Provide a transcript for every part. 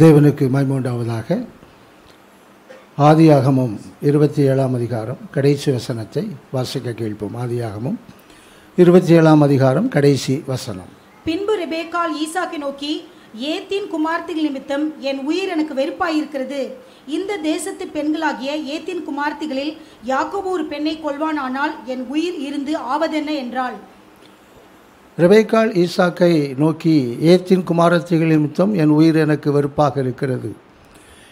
தேவனுக்கு மைமூண்டாவதாக ஆதியாகமும் இருபத்தி ஏழாம் அதிகாரம் கடைசி வசனத்தை வாசிக்க கேட்போம். ஆதியாகமும் இருபத்தி ஏழாம் அதிகாரம் கடைசி வசனம். பின்பு ரெபேக்காள் ஈசாக்கை நோக்கி ஏத்தின் குமார்த்திகள் நிமித்தம் என் உயிர் எனக்கு வெறுப்பாயிருக்கிறது. இந்த தேசத்து பெண்களாகிய ஏத்தின் குமார்த்திகளில் யாக்கோபு ஒரு பெண்ணை கொள்வானானால் என் உயிர் இருந்து ஆவதென்ன? என்றாள். ரெபேக்காள் ஈசாக்கை நோக்கி ஏத்தின் குமாரத்திகள் நிமித்தம் என் உயிர் எனக்கு வெறுப்பாக இருக்கிறது.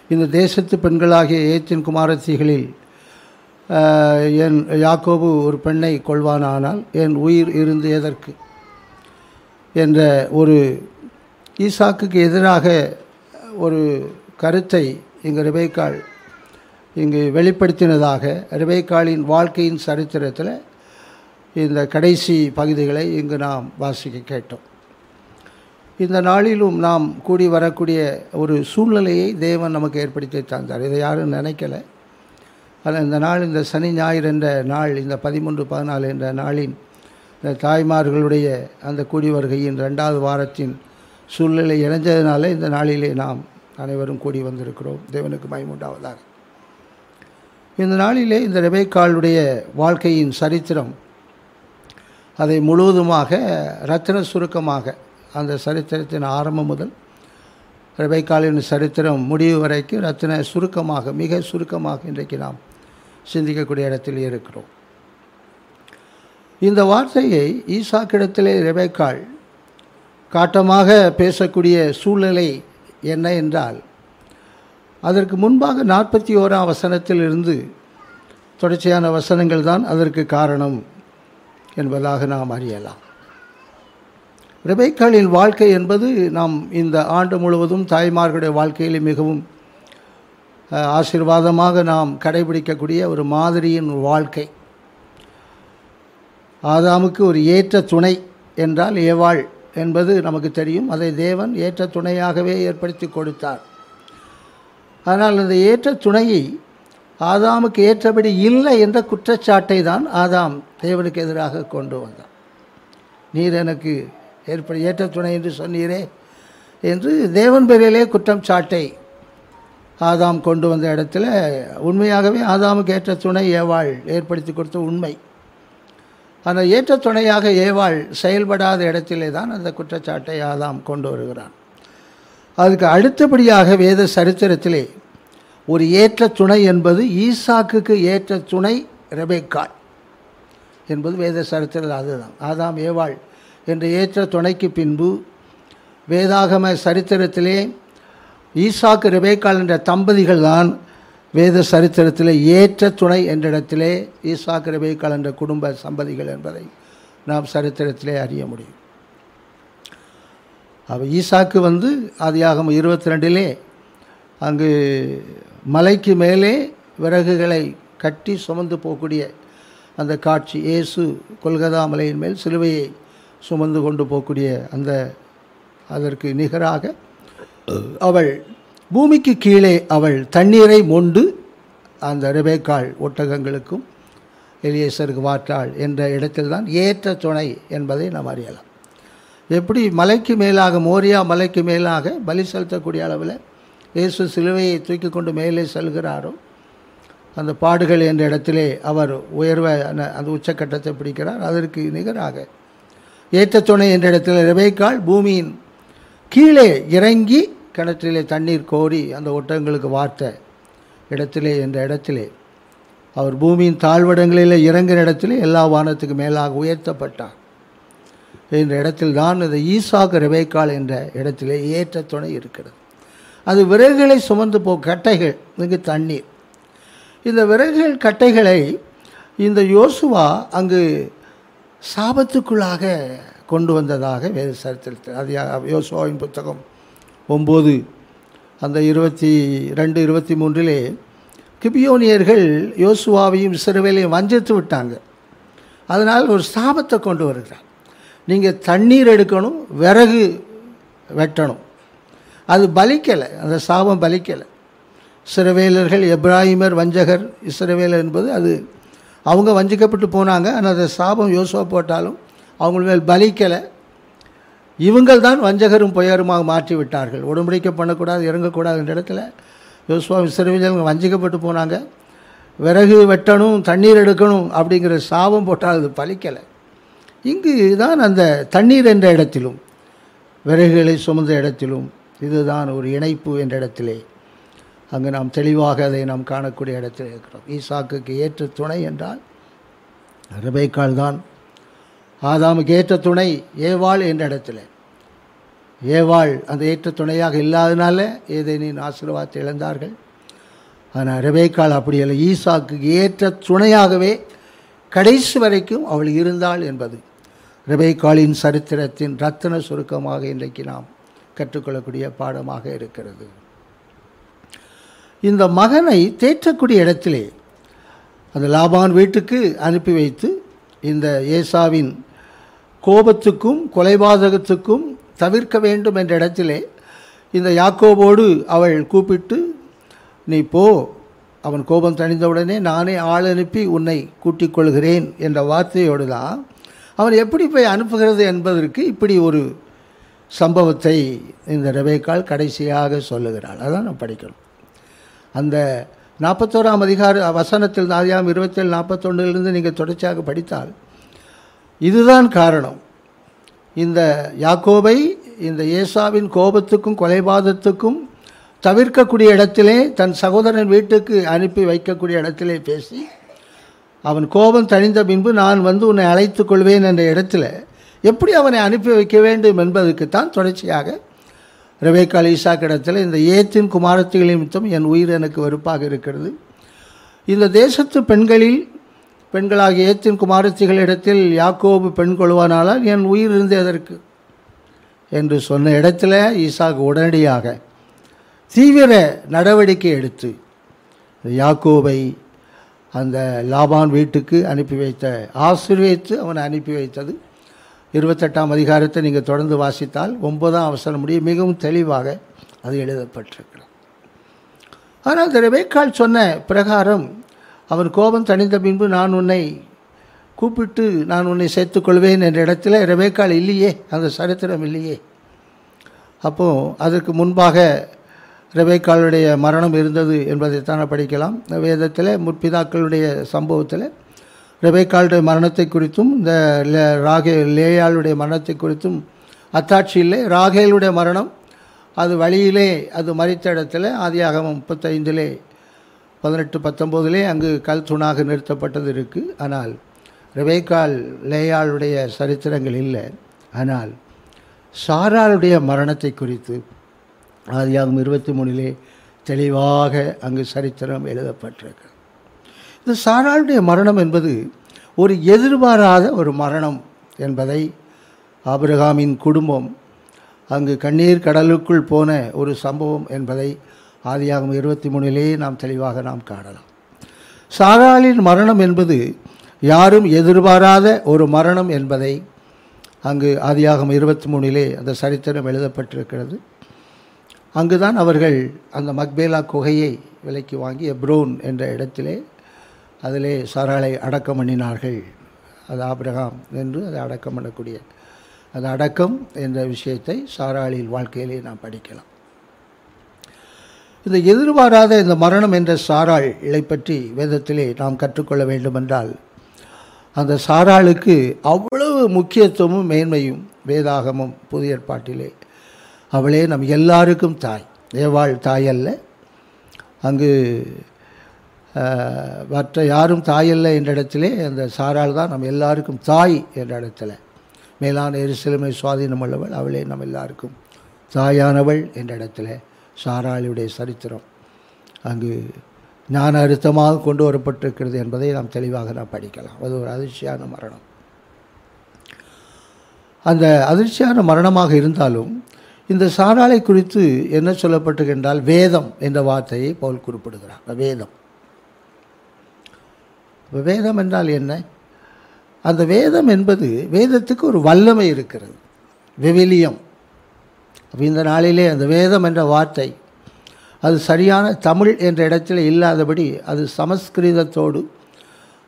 இந்த தேசத்து பெண்களாகிய ஏத்தின் குமாரத்திகளில் என் யாக்கோபு ஒரு பெண்ணை கொள்வானானால் என் உயிர் இருந்து எதற்கு என்ற ஒரு ஈசாக்குக்கு எதிராக ஒரு கருத்தை இங்கு ரிபைக்கால் இங்கு வெளிப்படுத்தினதாக ரெபேக்காளின் வாழ்க்கையின் சரித்திரத்தில் இந்த கடைசி பகுதிகளை இங்கு நாம் வாசிக்க கேட்டோம். இந்த நாளிலும் நாம் கூடி வரக்கூடிய ஒரு சூழ்நிலையை தேவன் நமக்கு ஏற்படுத்தி தந்தார். இதை யாரும் நினைக்கலை. ஆனால் இந்த நாள் இந்த சனி ஞாயிறு என்ற நாள் இந்த பதிமூன்று பதினாலு என்ற நாளின் இந்த தாய்மார்களுடைய அந்த கூடி வருகையின் ரெண்டாவது வாரத்தின் சூழ்நிலை இணைஞ்சதுனால இந்த நாளிலே நாம் அனைவரும் கூடி வந்திருக்கிறோம். தேவனுக்கு மயமுண்டாவதாக இந்த நாளிலே இந்த ரெபேக்காளுடைய வாழ்க்கையின் சரித்திரம் அதை முழுவதுமாக ரத்தின சுருக்கமாக அந்த சரித்திரத்தின் ஆரம்பம் முதல் ரெபைக்காலின் சரித்திரம் முடிவு வரைக்கும் ரத்தின சுருக்கமாக மிக சுருக்கமாக இன்றைக்கு நாம் சிந்திக்கக்கூடிய இடத்தில் இருக்கிறோம். இந்த வார்த்தையை ஈசாக்கிடத்திலே ரெபேக்காள் காட்டமாக பேசக்கூடிய சூழ்நிலை என்ன என்றால் அதற்கு முன்பாக நாற்பத்தி ஓராம் வசனத்திலிருந்து தொடர்ச்சியான வசனங்கள் தான் அதற்கு காரணம் என்பதாக நாம் அறியலாம். ரெபைக்காளின் வாழ்க்கை என்பது நாம் இந்த ஆண்டு முழுவதும் தாய்மார்களுடைய வாழ்க்கையில் மிகவும் ஆசீர்வாதமாக நாம் கடைபிடிக்கக்கூடிய ஒரு மாதிரியின் வாழ்க்கை. ஆதாமுக்கு ஒரு ஏற்ற துணை என்றால் ஏவாள் என்பது நமக்கு தெரியும். அதை தேவன் ஏற்ற துணையாகவே ஏற்படுத்தி கொடுத்தார். ஆனால் அந்த ஏற்ற துணையை ஆதாமுக்கு ஏற்றபடி இல்லை என்ற குற்றச்சாட்டை தான் ஆதாம் தேவனுக்கு எதிராக கொண்டு வந்தான். நீர் எனக்கு ஏற்பட ஏற்ற துணை என்று சொன்னீரே என்று தேவன் பேரிலே குற்றம் சாட்டை ஆதாம் கொண்டு வந்த இடத்துல உண்மையாகவே ஆதாமுக்கு ஏற்ற துணை ஏவாள் ஏற்படுத்தி கொடுத்த உண்மை. ஆனால் ஏற்ற துணையாக ஏவாள் செயல்படாத இடத்திலே தான் அந்த குற்றச்சாட்டை ஆதாம் கொண்டு வருகிறான். அதுக்கு அடுத்தபடியாக வேத சரித்திரத்திலே ஒரு ஏற்ற துணை என்பது ஈசாக்குக்கு ஏற்ற துணை ரெபேக்காய் என்பது வேத சரித்திரத்தில் அதுதான். ஆதாம் ஏவாள் என்ற ஏற்ற துணைக்கு பின்பு வேதாகம சரித்திரத்திலே ஈசாக்கு ரெபேக்காள் என்ற தம்பதிகள் தான் வேத சரித்திரத்தில் ஏற்ற துணை என்ற இடத்திலே ஈசாக்கு ரெபேக்காள் என்ற குடும்ப சம்பதிகள் என்பதை நாம் சரித்திரத்திலே அறிய முடியும். அவள் ஈசாக்கு வந்து ஆதியாகம் இருபத்தி ரெண்டிலே அங்கு மலைக்கு மேலே விறகுகளை கட்டி சுமந்து போகக்கூடிய அந்த காட்சி இயேசு கொல்கதா மலையின் மேல் சிலுவையை சுமந்து கொண்டு போகக்கூடிய அந்த அதற்கு நிகராக அவள் பூமிக்கு கீழே அவள் தண்ணீரை மொண்டு அந்த ரெபேக்காள் ஒட்டகங்களுக்கும் எலியேசருக்கு வாற்றாள் என்ற இடத்தில்தான் ஏற்ற துணை என்பதை நாம் அறியலாம். எப்படி மலைக்கு மேலாக மோரியா மலைக்கு மேலாக பலி செலுத்தக்கூடிய அளவில் இயேசு சிலுவையை தூக்கி கொண்டு மேலே செல்கிறாரோ அந்த பாடுகள் என்ற இடத்திலே அவர் உயர்வை அந்த- அந்த உச்சக்கட்டத்தை பிடிக்கிறார். அதற்கு நிகராக ஏற்ற துணை என்ற இடத்துல ரெபேக்காள் பூமியின் கீழே இறங்கி கிணற்றிலே தண்ணீர் கோரி அந்த ஒட்டகங்களுக்கு வார்த்த இடத்திலே என்ற இடத்திலே அவர் பூமியின் தாழ்வடங்களில் இறங்கின இடத்திலே எல்லா வானத்துக்கு மேலாக உயர்த்தப்பட்டார். என்ற இடத்தில்தான் இந்த ஈசாக்கு ரெபேக்காள் என்ற இடத்திலே ஏற்ற துணை இருக்கிறது. அது விறகுகளை சுமந்து போ கட்டைகள் இங்கு தண்ணீர். இந்த விறகுகள் கட்டைகளை இந்த யோசுவா அங்கு சாபத்துக்குள்ளாக கொண்டு வந்ததாக வேறு சரித்திரத்தில் அது யோசுவாவின் புத்தகம் ஒம்பது அந்த இருபத்தி ரெண்டு இருபத்தி மூன்றிலே கிபியோனியர்கள் யோசுவாவையும் சிறுவையிலையும் வஞ்சித்து விட்டாங்க. அதனால் ஒரு சாபத்தை கொண்டு வருகிறார். நீங்கள் தண்ணீர் எடுக்கணும் விறகு வெட்டணும். அது பலிக்கலை அந்த சாபம் பலிக்கலை. சிறவேலர்கள் எப்ராஹிமர் வஞ்சகர் இஸ்ரவேலர் என்பது அது அவங்க வஞ்சிக்கப்பட்டு போனாங்க ஆனால் அந்த சாபம் யோசுவா போட்டாலும் அவங்க மேல் பலிக்கலை. இவங்கள் தான் வஞ்சகரும் பொயருமாக மாற்றி விட்டார்கள். உடன்படிக்கை பண்ணக்கூடாது இறங்கக்கூடாது என்ற இடத்துல யோசுவா இஸ்ரவேலர்கள் வஞ்சிக்கப்பட்டு போனாங்க. விறகு வெட்டணும் தண்ணீர் எடுக்கணும் அப்படிங்கிற சாபம் போட்டால் அது பலிக்கலை. இங்கு தான் அந்த தண்ணீர் என்ற இடத்திலும் விறகுகளை சுமந்த இடத்திலும் இதுதான் ஒரு இணைப்பு என்ற இடத்திலே. அங்கு நாம் தெளிவாக அதை நாம் காணக்கூடிய இடத்தில் இருக்கிறோம். ஈசாக்குக்கு ஏற்ற துணை என்றால் ரபைக்கால் தான். ஆதாமுக்கு ஏற்ற துணை ஏவாள் என்ற இடத்துல. ஏவாள் அந்த ஏற்ற துணையாக இல்லாதனால ஏதேனின் ஆசீர்வாதத்தை இழந்தார்கள். ஆனால் ரபேக்கால் அப்படி இல்லை ஈசாக்கு ஏற்ற துணையாகவே கடைசி வரைக்கும் அவள் இருந்தாள் என்பது. ரபேக்காலின் சரித்திரத்தின் ரத்தின சுருக்கமாக இன்றைக்கு நாம் கற்றுக்கொள்ளக்கூடிய பாடமாக இருக்கிறது. இந்த மகனை தேற்றக்கூடிய இடத்திலே அந்த லாபான் வீட்டுக்கு அனுப்பி வைத்து இந்த ஏசாவின் கோபத்துக்கும் கொலைபாதகத்துக்கும் தவிர்க்க வேண்டும் என்ற இடத்திலே இந்த யாக்கோபோடு அவள் கூப்பிட்டு நீ போ அவன் கோபம் தணிந்தவுடனே நானே ஆள் அனுப்பி உன்னை கூட்டிக் கொள்கிறேன் என்ற வார்த்தையோடு தான் அவன் எப்படி போய் அனுப்புகிறது என்பதற்கு இப்படி ஒரு சம்பவத்தை இந்த ரெபேக்கால் கடைசியாக சொல்லுகிறாள். அதான் நாம் படிக்கணும். அந்த நாற்பத்தோராம் அதிகார வசனத்தில் நாதியாம் இருபத்தேழு நாற்பத்தொன்னிலிருந்து நீங்கள் தொடர்ச்சியாக படித்தால் இதுதான் காரணம். இந்த யாக்கோபை இந்த ஏசாவின் கோபத்துக்கும் கொலைபாதத்துக்கும் தவிர்க்கக்கூடிய இடத்திலே தன் சகோதரன் வீட்டுக்கு அனுப்பி வைக்கக்கூடிய இடத்திலே பேசி அவன் கோபம் தணிந்த பின்பு நான் வந்து உன்னை அழைத்து கொள்வேன் என்ற இடத்துல எப்படி அவனை அனுப்பி வைக்க வேண்டும் என்பதற்குத்தான் தொடர்ச்சியாக ரெபேக்கால் ஈசாக் கிடத்தில் இந்த ஏத்தின் குமாரத்திகள் நிமித்தம் என் உயிர் எனக்கு வெறுப்பாக இருக்கிறது. இந்த தேசத்து பெண்களில் பெண்களாகிய ஏத்தின் குமாரத்திகளிடத்தில் யாக்கோபு பெண் கொள்வானானால் என் உயிர் இருந்து எதற்கு என்று சொன்ன இடத்துல ஈசாக் உடனடியாக தீவிர நடவடிக்கை எடுத்து யாக்கோவை அந்த லாபான் வீட்டுக்கு அனுப்பி வைத்த ஆசீர்வதித்து அவனை அனுப்பி வைத்தது. இருபத்தெட்டாம் அதிகாரத்தை நீங்கள் தொடர்ந்து வாசித்தால் ஒன்பதாம் அவசரம் முடிய மிகவும் தெளிவாக அது எழுதப்பட்டிருக்கிறது. ஆனால் திரு ரெபேக்கால் சொன்ன பிரகாரம் அவன் கோபம் தணிந்த பின்பு நான் உன்னை கூப்பிட்டு நான் உன்னை சேர்த்துக்கொள்வேன் என்ற இடத்துல ரெபேக்கால் இல்லையே அந்த சரித்திரம் இல்லையே. அப்போது அதற்கு முன்பாக ரெபேக்காளுடைய மரணம் இருந்தது என்பதைத்தானே படிக்கலாம். வேதத்தில் முற்பிதாக்களுடைய சம்பவத்தில் ரெபேக்காளுடைய மரணத்தை குறித்தும் இந்த லே- ராகே லேயாளுடைய மரணத்தை குறித்தும் அத்தாட்சி இல்லை ராகேலுடைய மரணம் அது வழியிலே அது மறித்த இடத்துல ஆதியாகமம் முப்பத்தைந்திலே பதினெட்டு பத்தொம்போதிலே அங்கு கல் தூணாக நிறுத்தப்பட்டது இருக்குது ஆனால் ரெபேக்கால் லேயாளுடைய சரித்திரங்கள் இல்லை. ஆனால் சாராளுடைய மரணத்தை குறித்து ஆதியாகும் இருபத்தி மூணிலே தெளிவாக அங்கு சரித்திரம் எழுதப்பட்டிருக்கு. இந்த சாராளுடைய மரணம் என்பது ஒரு எதிர்பாராத ஒரு மரணம் என்பதை ஆபிரகாமின் குடும்பம் அங்கு கண்ணீர் கடலுக்குள் போன ஒரு சம்பவம் என்பதை ஆதியாகும் இருபத்தி மூணிலேயே நாம் தெளிவாக நாம் காணலாம். சாராளின் மரணம் என்பது யாரும் எதிர்பாராத ஒரு மரணம் என்பதை அங்கு ஆதியாகம் இருபத்தி மூணிலே அந்த சரித்திரம் எழுதப்பட்டிருக்கிறது. அங்குதான் அவர்கள் அந்த மக்பேலா குகையை விலைக்கு வாங்கி எப்ரோன் என்ற இடத்திலே அதிலே சாராளை அடக்கம் பண்ணினார்கள். அது ஆபிரகாம் என்று அதை அடக்கம் பண்ணக்கூடிய அது அடக்கம் என்ற விஷயத்தை சாராளியில் வாழ்க்கையிலே நாம் படிக்கலாம். இந்த எதிர்பாராத இந்த மரணம் என்ற சாராள் இதை பற்றி வேதத்திலே நாம் கற்றுக்கொள்ள வேண்டுமென்றால் அந்த சாராளுக்கு அவ்வளவு முக்கியத்துவமும் மேன்மையும் வேதாகமும் புதிய ஏற்பாட்டிலே அவளே நம் எல்லாருக்கும் தாய். ஏவாள் தாய் அல்ல. அங்கு மற்ற யாரும் தாய் என்ற இடத்திலே அந்த சாரால் தான் நம் எல்லாருக்கும் தாய் என்ற இடத்துல. மேலான எரிசிலுமை சுவாதீனம் உள்ளவள் அவளே நம் எல்லாருக்கும் தாயானவள் என்ற இடத்துல சாராளுடைய சரித்திரம். அங்கு ஞான அழுத்தமாக கொண்டு வரப்பட்டிருக்கிறது என்பதை நாம் தெளிவாக நாம் படிக்கலாம். அது ஒரு அதிர்ச்சியான மரணம். அந்த அதிர்ச்சியான மரணமாக இருந்தாலும் இந்த சாராளை குறித்து என்ன சொல்லப்பட்டிருக்கின்றால் வேதம் என்ற வார்த்தையை போல் குறிப்பிடுகிறார். வேதம். வேதம் என்றால் என்ன? அந்த வேதம் என்பது வேதத்துக்கு ஒரு வல்லமை இருக்கிறது. விவிலியம். இந்த நாளிலே அந்த வேதம் என்ற வார்த்தை அது சரியான தமிழ் என்ற இடத்தில் இல்லாதபடி அது சமஸ்கிருதத்தோடு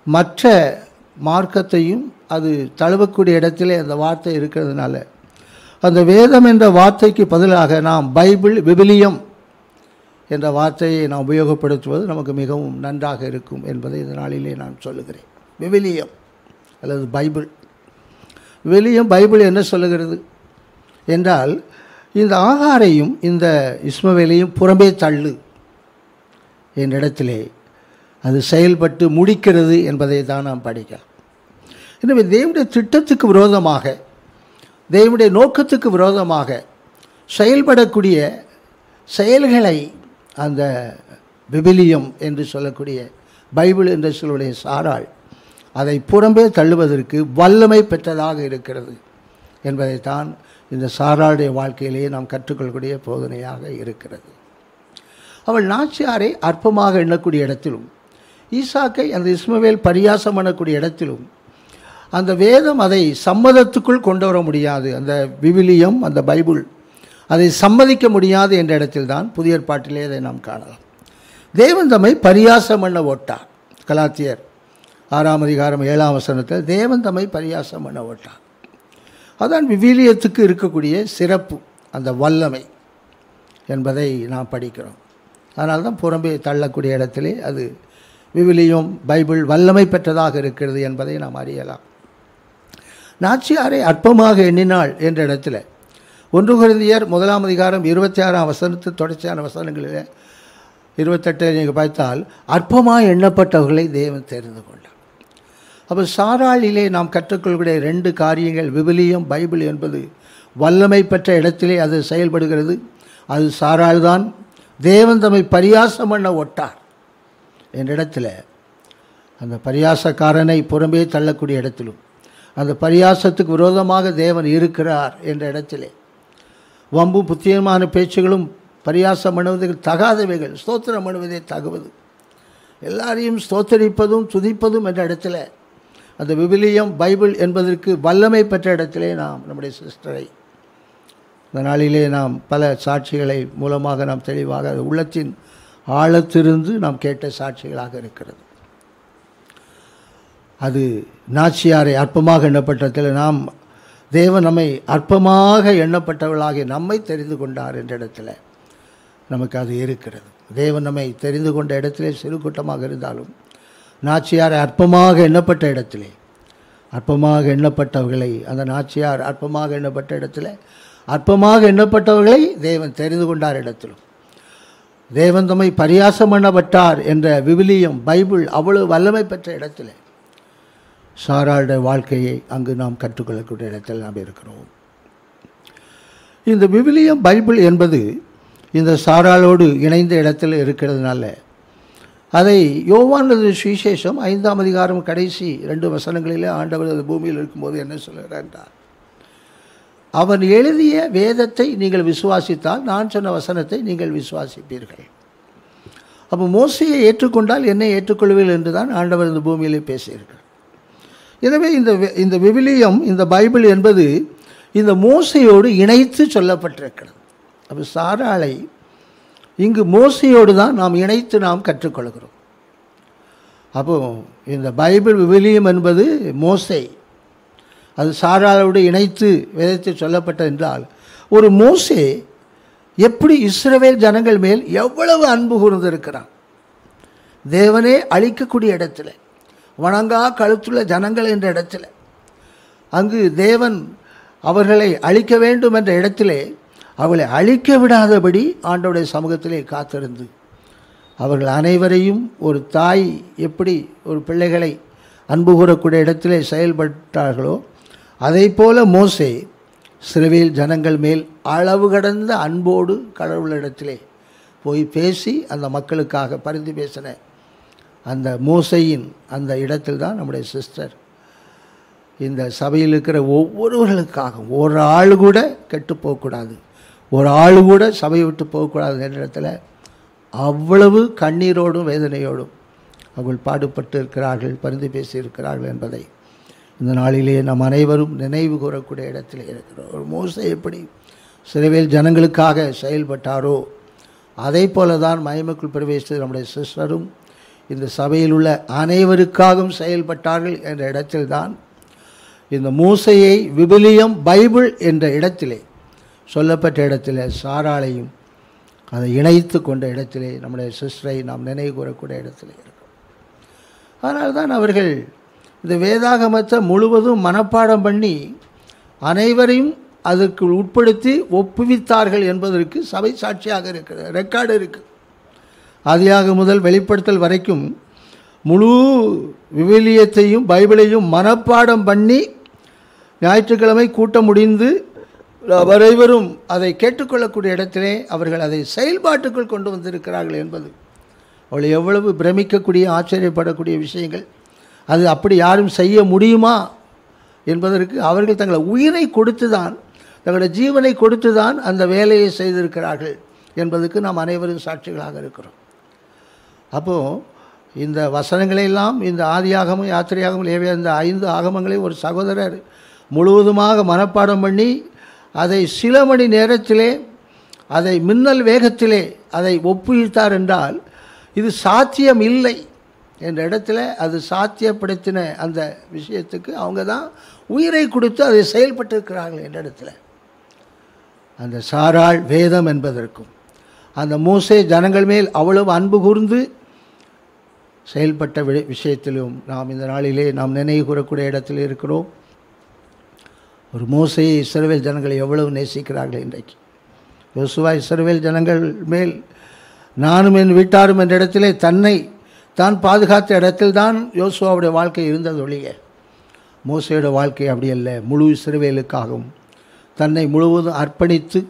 மற்ற மார்க்கத்தையும் அது தழுவக்கூடிய இடத்திலே அந்த வார்த்தை இருக்கிறதுனால அந்த வேதம் என்ற வார்த்தைக்கு பதிலாக நாம் பைபிள் விவிலியம் என்ற வார்த்தையை நாம் உபயோகப்படுத்துவது நமக்கு மிகவும் நன்றாக இருக்கும் என்பதை இந்த நாளிலே நான் சொல்லுகிறேன். விவிலியம் அல்லது பைபிள். விவிலியம் பைபிள் என்ன சொல்லுகிறது என்றால் இந்த ஆகாரையும் இந்த இஸ்மவேலையும் புறம்பே தள்ளு என்ற இடத்திலே அது செயல்பட்டு முடிக்கிறது என்பதை தான் நாம் படிக்கலாம். எனவே தேவனுடைய திட்டத்துக்கு விரோதமாக தேவனுடைய நோக்கத்துக்கு விரோதமாக செயல்படக்கூடிய செயல்களை அந்த விபிலியம் என்று சொல்லக்கூடிய பைபிள் என்று சொல்லுடைய சாராள் அதை புறம்பே தள்ளுவதற்கு வல்லமை பெற்றதாக இருக்கிறது என்பதைத்தான் இந்த சாராளுடைய வாழ்க்கையிலேயே நாம் கற்றுக்கொள்ளக்கூடிய போதனையாக இருக்கிறது. அவள் நாச்சியாரை அற்பமாக எண்ணக்கூடிய இடத்திலும் ஈசாக்கை அந்த இஸ்மவேல் பரியாசம் பண்ணக்கூடிய இடத்திலும் அந்த வேதம் அதை சம்மதத்துக்குள் கொண்டு வர முடியாது. அந்த விவிலியம் அந்த பைபிள் அதை சம்மதிக்க முடியாது என்ற இடத்தில்தான் புதிய ஏற்பாட்டிலே அதை நாம் காணலாம். தேவன் தம்மை பரியாசம் பண்ண ஓட்டார். கலாத்தியர் ஆறாம் அதிகாரம் ஏழாம் வசனத்தில் தேவன் தம்மை பரியாசம் பண்ண ஓட்டார். அதான் விவிலியத்துக்கு இருக்கக்கூடிய சிறப்பு அந்த வல்லமை என்பதை நாம் படிக்கிறோம். அதனால் தான் புறம்பே தள்ளக்கூடிய இடத்திலே அது விவிலியம் பைபிள் வல்லமை பெற்றதாக இருக்கிறது என்பதை நாம் அறியலாம். நாச்சியாரை அற்பமாக எண்ணினாள் என்ற இடத்துல ஒன்று குருந்தியர் முதலாம் அதிகாரம் இருபத்தி ஆறாம் வசனத்து தொடர்ச்சியான வசனங்களில் இருபத்தெட்டில் நீங்கள் பார்த்தால் அற்பமாக எண்ணப்பட்டவர்களை தேவன் தெரிந்து கொண்டார். அப்போ சாராளிலே நாம் கற்றுக்கொள்ளக்கூடிய ரெண்டு காரியங்கள் விபிலியம் பைபிள் என்பது வல்லமை பெற்ற இடத்திலே அது செயல்படுகிறது. அது சாராள் தான் தேவன் தம்மை பரியாசம் பண்ண ஒட்டார். என்ற இடத்துல அந்த பரியாசக்காரனை புறம்பே தள்ளக்கூடிய இடத்திலும் அந்த பரியாசத்துக்கு விரோதமாக தேவன் இருக்கிறார் என்ற இடத்திலே வம்பும் புத்தியமான பேச்சுகளும் பரியாசம் பண்ணுவதற்கு தகாதவைகள் ஸ்தோத்திரம் பண்ணுவதே தகுவது. எல்லாரையும் ஸ்தோத்தரிப்பதும் துதிப்பதும் என்ற இடத்துல அந்த விவிலியம் பைபிள் என்பதற்கு வல்லமை பெற்ற இடத்திலே நாம் நம்முடைய சிஸ்டரை இந்த நாளிலே நாம் பல சாட்சிகளை மூலமாக நாம் தெளிவாக உள்ளத்தின் ஆழத்திருந்து நாம் கேட்ட சாட்சிகளாக இருக்கிறது. அது நாச்சியாரை அற்பமாக எண்ணப்பட்டதில் நாம் தேவன் நம்மை அற்பமாக எண்ணப்பட்டவர்களாகிய நம்மை தெரிந்து கொண்டார் என்ற இடத்துல நமக்கு அது இருக்கிறது. தேவன் நம்மை தெரிந்து கொண்ட இடத்திலே சிறு கூட்டமாக இருந்தாலும் நாச்சியார் அற்பமாக எண்ணப்பட்ட இடத்திலே அற்பமாக எண்ணப்பட்டவர்களை அந்த நாச்சியார் அற்பமாக எண்ணப்பட்ட இடத்துல அற்பமாக எண்ணப்பட்டவர்களை தேவன் தெரிந்து கொண்டார் இடத்திலும். தேவன் தம்மை பரியாசம் பண்ணப்பட்டார் என்ற விவிலியம் பைபிள் அவ்வளவு வல்லமை பெற்ற இடத்துல சாராளுடைய வாழ்க்கையை அங்கு நாம் கற்றுக்கொள்ளக்கூடிய இடத்தில் நாம் இருக்கிறோம். இந்த விவிலியம் பைபிள் என்பது இந்த சாராளோடு இணைந்த இடத்தில் இருக்கிறதுனால அதை யோவானது சுவிசேஷம் ஐந்தாம் அதிகாரம் கடைசி ரெண்டு வசனங்களிலே ஆண்டவர் அந்த பூமியில் இருக்கும்போது என்ன சொல்கிறார் என்றார். அவன் எழுதிய வேதத்தை நீங்கள் விசுவாசித்தால் நான் சொன்ன வசனத்தை நீங்கள் விசுவாசிப்பீர்கள். அப்போ மோசையை ஏற்றுக்கொண்டால் என்னை ஏற்றுக்கொள்வீர்கள் என்று தான் ஆண்டவர் இந்த பூமியிலே பேசியிருக்கிறார். எனவே இந்த வி- இந்த விவிலியம் இந்த பைபிள் என்பது இந்த மோசையோடு இணைத்து சொல்லப்பட்டிருக்கிறது. அப்போ சாராளை இங்கு மோசையோடு தான் நாம் இணைத்து நாம் கற்றுக்கொள்கிறோம். அப்போ இந்த பைபிள் விவிலியம் என்பது மோசை. அது சாராளோடு இணைத்து விதைத்து சொல்லப்பட்டது என்றால் ஒரு மோசே எப்படி இஸ்ரவேல் ஜனங்கள் மேல் எவ்வளவு அன்பு கூர்ந்திருக்கிறான்? தேவனே அழிக்கக்கூடிய இடத்துல. வணங்கா கழுத்துள்ள ஜனங்கள் என்ற இடத்துல. அங்கு தேவன் அவர்களை அழிக்க வேண்டும் என்ற இடத்திலே அவளை அழிக்க விடாதபடி ஆண்டோடைய சமூகத்திலே காத்திருந்து. அவர்கள் அனைவரையும் ஒரு தாய் எப்படி ஒரு பிள்ளைகளை அன்பு கூறக்கூடிய இடத்திலே செயல்பட்டார்களோ அதை போல மோசே சிறுவையில் ஜனங்கள் மேல் அளவு கடந்த அன்போடு கடவுளிடத்திலே போய் பேசி அந்த மக்களுக்காக பரிந்து பேசின அந்த மூசையின் அந்த இடத்தில் தான் நம்முடைய சிஸ்டர். இந்த சபையில் இருக்கிற ஒவ்வொருவர்களுக்காகவும் ஒரு ஆள் கூட கெட்டு போகக்கூடாது. ஒரு ஆள் கூட சபையை விட்டு போகக்கூடாது என்ற இடத்துல அவ்வளவு கண்ணீரோடும் வேதனையோடும் அவர்கள் பாடுபட்டு இருக்கிறார்கள் பரிந்து பேசியிருக்கிறார்கள் என்பதை. இந்த நாளிலேயே நம் அனைவரும் நினைவு கூறக்கூடிய இடத்திலே இருக்கிறோம். ஒரு மோசை எப்படி சிறுவேல் ஜனங்களுக்காக செயல்பட்டாரோ அதே போல தான் மயமக்குள் பிரவேசித்து நம்முடைய சிஸ்டரும் இந்த சபையில் உள்ள அனைவருக்காகவும் செயல்பட்டார்கள் என்ற இடத்தில்தான் இந்த மூசையை விபிலியம் பைபிள் என்ற இடத்திலே சொல்லப்பட்ட இடத்துல சாராளையும் அதை இணைத்து கொண்ட இடத்திலே நம்முடைய சிஸ்டரை நாம் நினைவு கூறக்கூடிய இடத்திலே இருக்கும். அதனால்தான் அவர்கள் இந்த வேதாகமத்தை முழுவதும் மனப்பாடம் பண்ணி அனைவரையும் அதற்கு உட்படுத்தி ஒப்புவித்தார்கள் என்பதற்கு சபை சாட்சியாக இருக்கிறது ரெக்கார்டு இருக்குது. ஆதியாக முதல் வெளிப்படுத்தல் வரைக்கும் முழு விவிலியத்தையும் பைபிளையும் மனப்பாடம் பண்ணி ஞாயிற்றுக்கிழமை கூட்டம் முடிந்து அனைவரும் அதை கேட்டுக்கொள்ளக்கூடிய இடத்திலே அவர்கள் அதை செயல்பாட்டுக்குள் கொண்டு வந்திருக்கிறார்கள் என்பது. அவள் எவ்வளவு பிரமிக்கக்கூடிய ஆச்சரியப்படக்கூடிய விஷயங்கள். அது அப்படி யாரும் செய்ய முடியுமா என்பதற்கு அவர்கள் தங்களை உயிரை கொடுத்து தான் தங்களுடைய ஜீவனை கொடுத்து தான் அந்த வேலையை செய்திருக்கிறார்கள் என்பதற்கு நாம் அனைவரும் சாட்சிகளாக இருக்கிறோம். அப்போது இந்த வசனங்களையெல்லாம் இந்த ஆதியாகமும் யாத்திரையாகவும் லேவிய இந்த ஐந்து ஆகமங்களையும் ஒரு சகோதரர் முழுவதுமாக மனப்பாடம் பண்ணி அதை சில மணி நேரத்திலே அதை மின்னல் வேகத்திலே அதை ஒப்புவித்தார் என்றால் இது சாத்தியம் இல்லை என்ற இடத்துல அது சாத்தியப்படுத்தின அந்த விஷயத்துக்கு அவங்க தான் உயிரை கொடுத்து அதை செயல்பட்டிருக்கிறார்கள் என்ற இடத்துல. அந்த சாராள் வேதம் என்பதற்கும் அந்த மூசே ஜனங்கள் மேல் அவ்வளவு அன்பு கூர்ந்து செயல்பட்ட வி- விஷயத்திலும் நாம் இந்த நாளிலே நாம் நினைவு கூறக்கூடிய இடத்தில் இருக்கிறோம். ஒரு மோசையை இஸ்ரவேல் ஜனங்களை எவ்வளவு நேசிக்கிறார்கள் இன்றைக்கு. யோசுவா இஸ்ரவேல் ஜனங்கள் மேல் நானும் என் வீட்டாரும் என்ற இடத்திலே தன்னை தான் பாதுகாத்த இடத்தில்தான் யோசுவாவுடைய வாழ்க்கை இருந்தது ஒழிய மோசையோட வாழ்க்கை அப்படி அல்ல. முழு இஸ்ரவேலுக்காகவும் தன்னை முழுவதும் அர்ப்பணித்து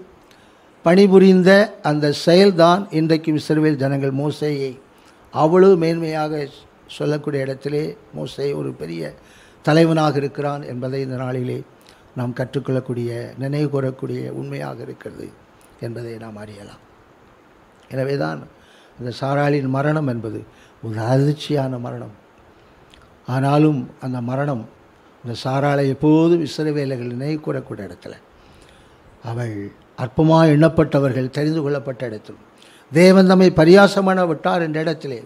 பணிபுரிந்த அந்த செயல்தான் இன்றைக்கும் இஸ்ரவேல் ஜனங்கள் மோசையை அவ்வளவு மேன்மையாக சொல்லக்கூடிய இடத்திலே மோசை ஒரு பெரிய தலைவனாக இருக்கிறான் என்பதை இந்த நாளிலே நாம் கற்றுக்கொள்ளக்கூடிய நினைவு கூறக்கூடிய உண்மையாக இருக்கிறது என்பதை நாம் அறியலாம். எனவே தான் இந்த சாராளின் மரணம் என்பது ஒரு அதிர்ச்சியான மரணம். ஆனாலும் அந்த மரணம் இந்த சாராளை எப்போதும் இசைவேலைகள் நினைவு கூறக்கூடிய இடத்துல அவள் அற்பமாக எண்ணப்பட்டவர்கள் தெரிந்து கொள்ளப்பட்ட இடத்திலும் தேவன் தம்மை பரியாசமான விட்டார் என்ற இடத்திலே.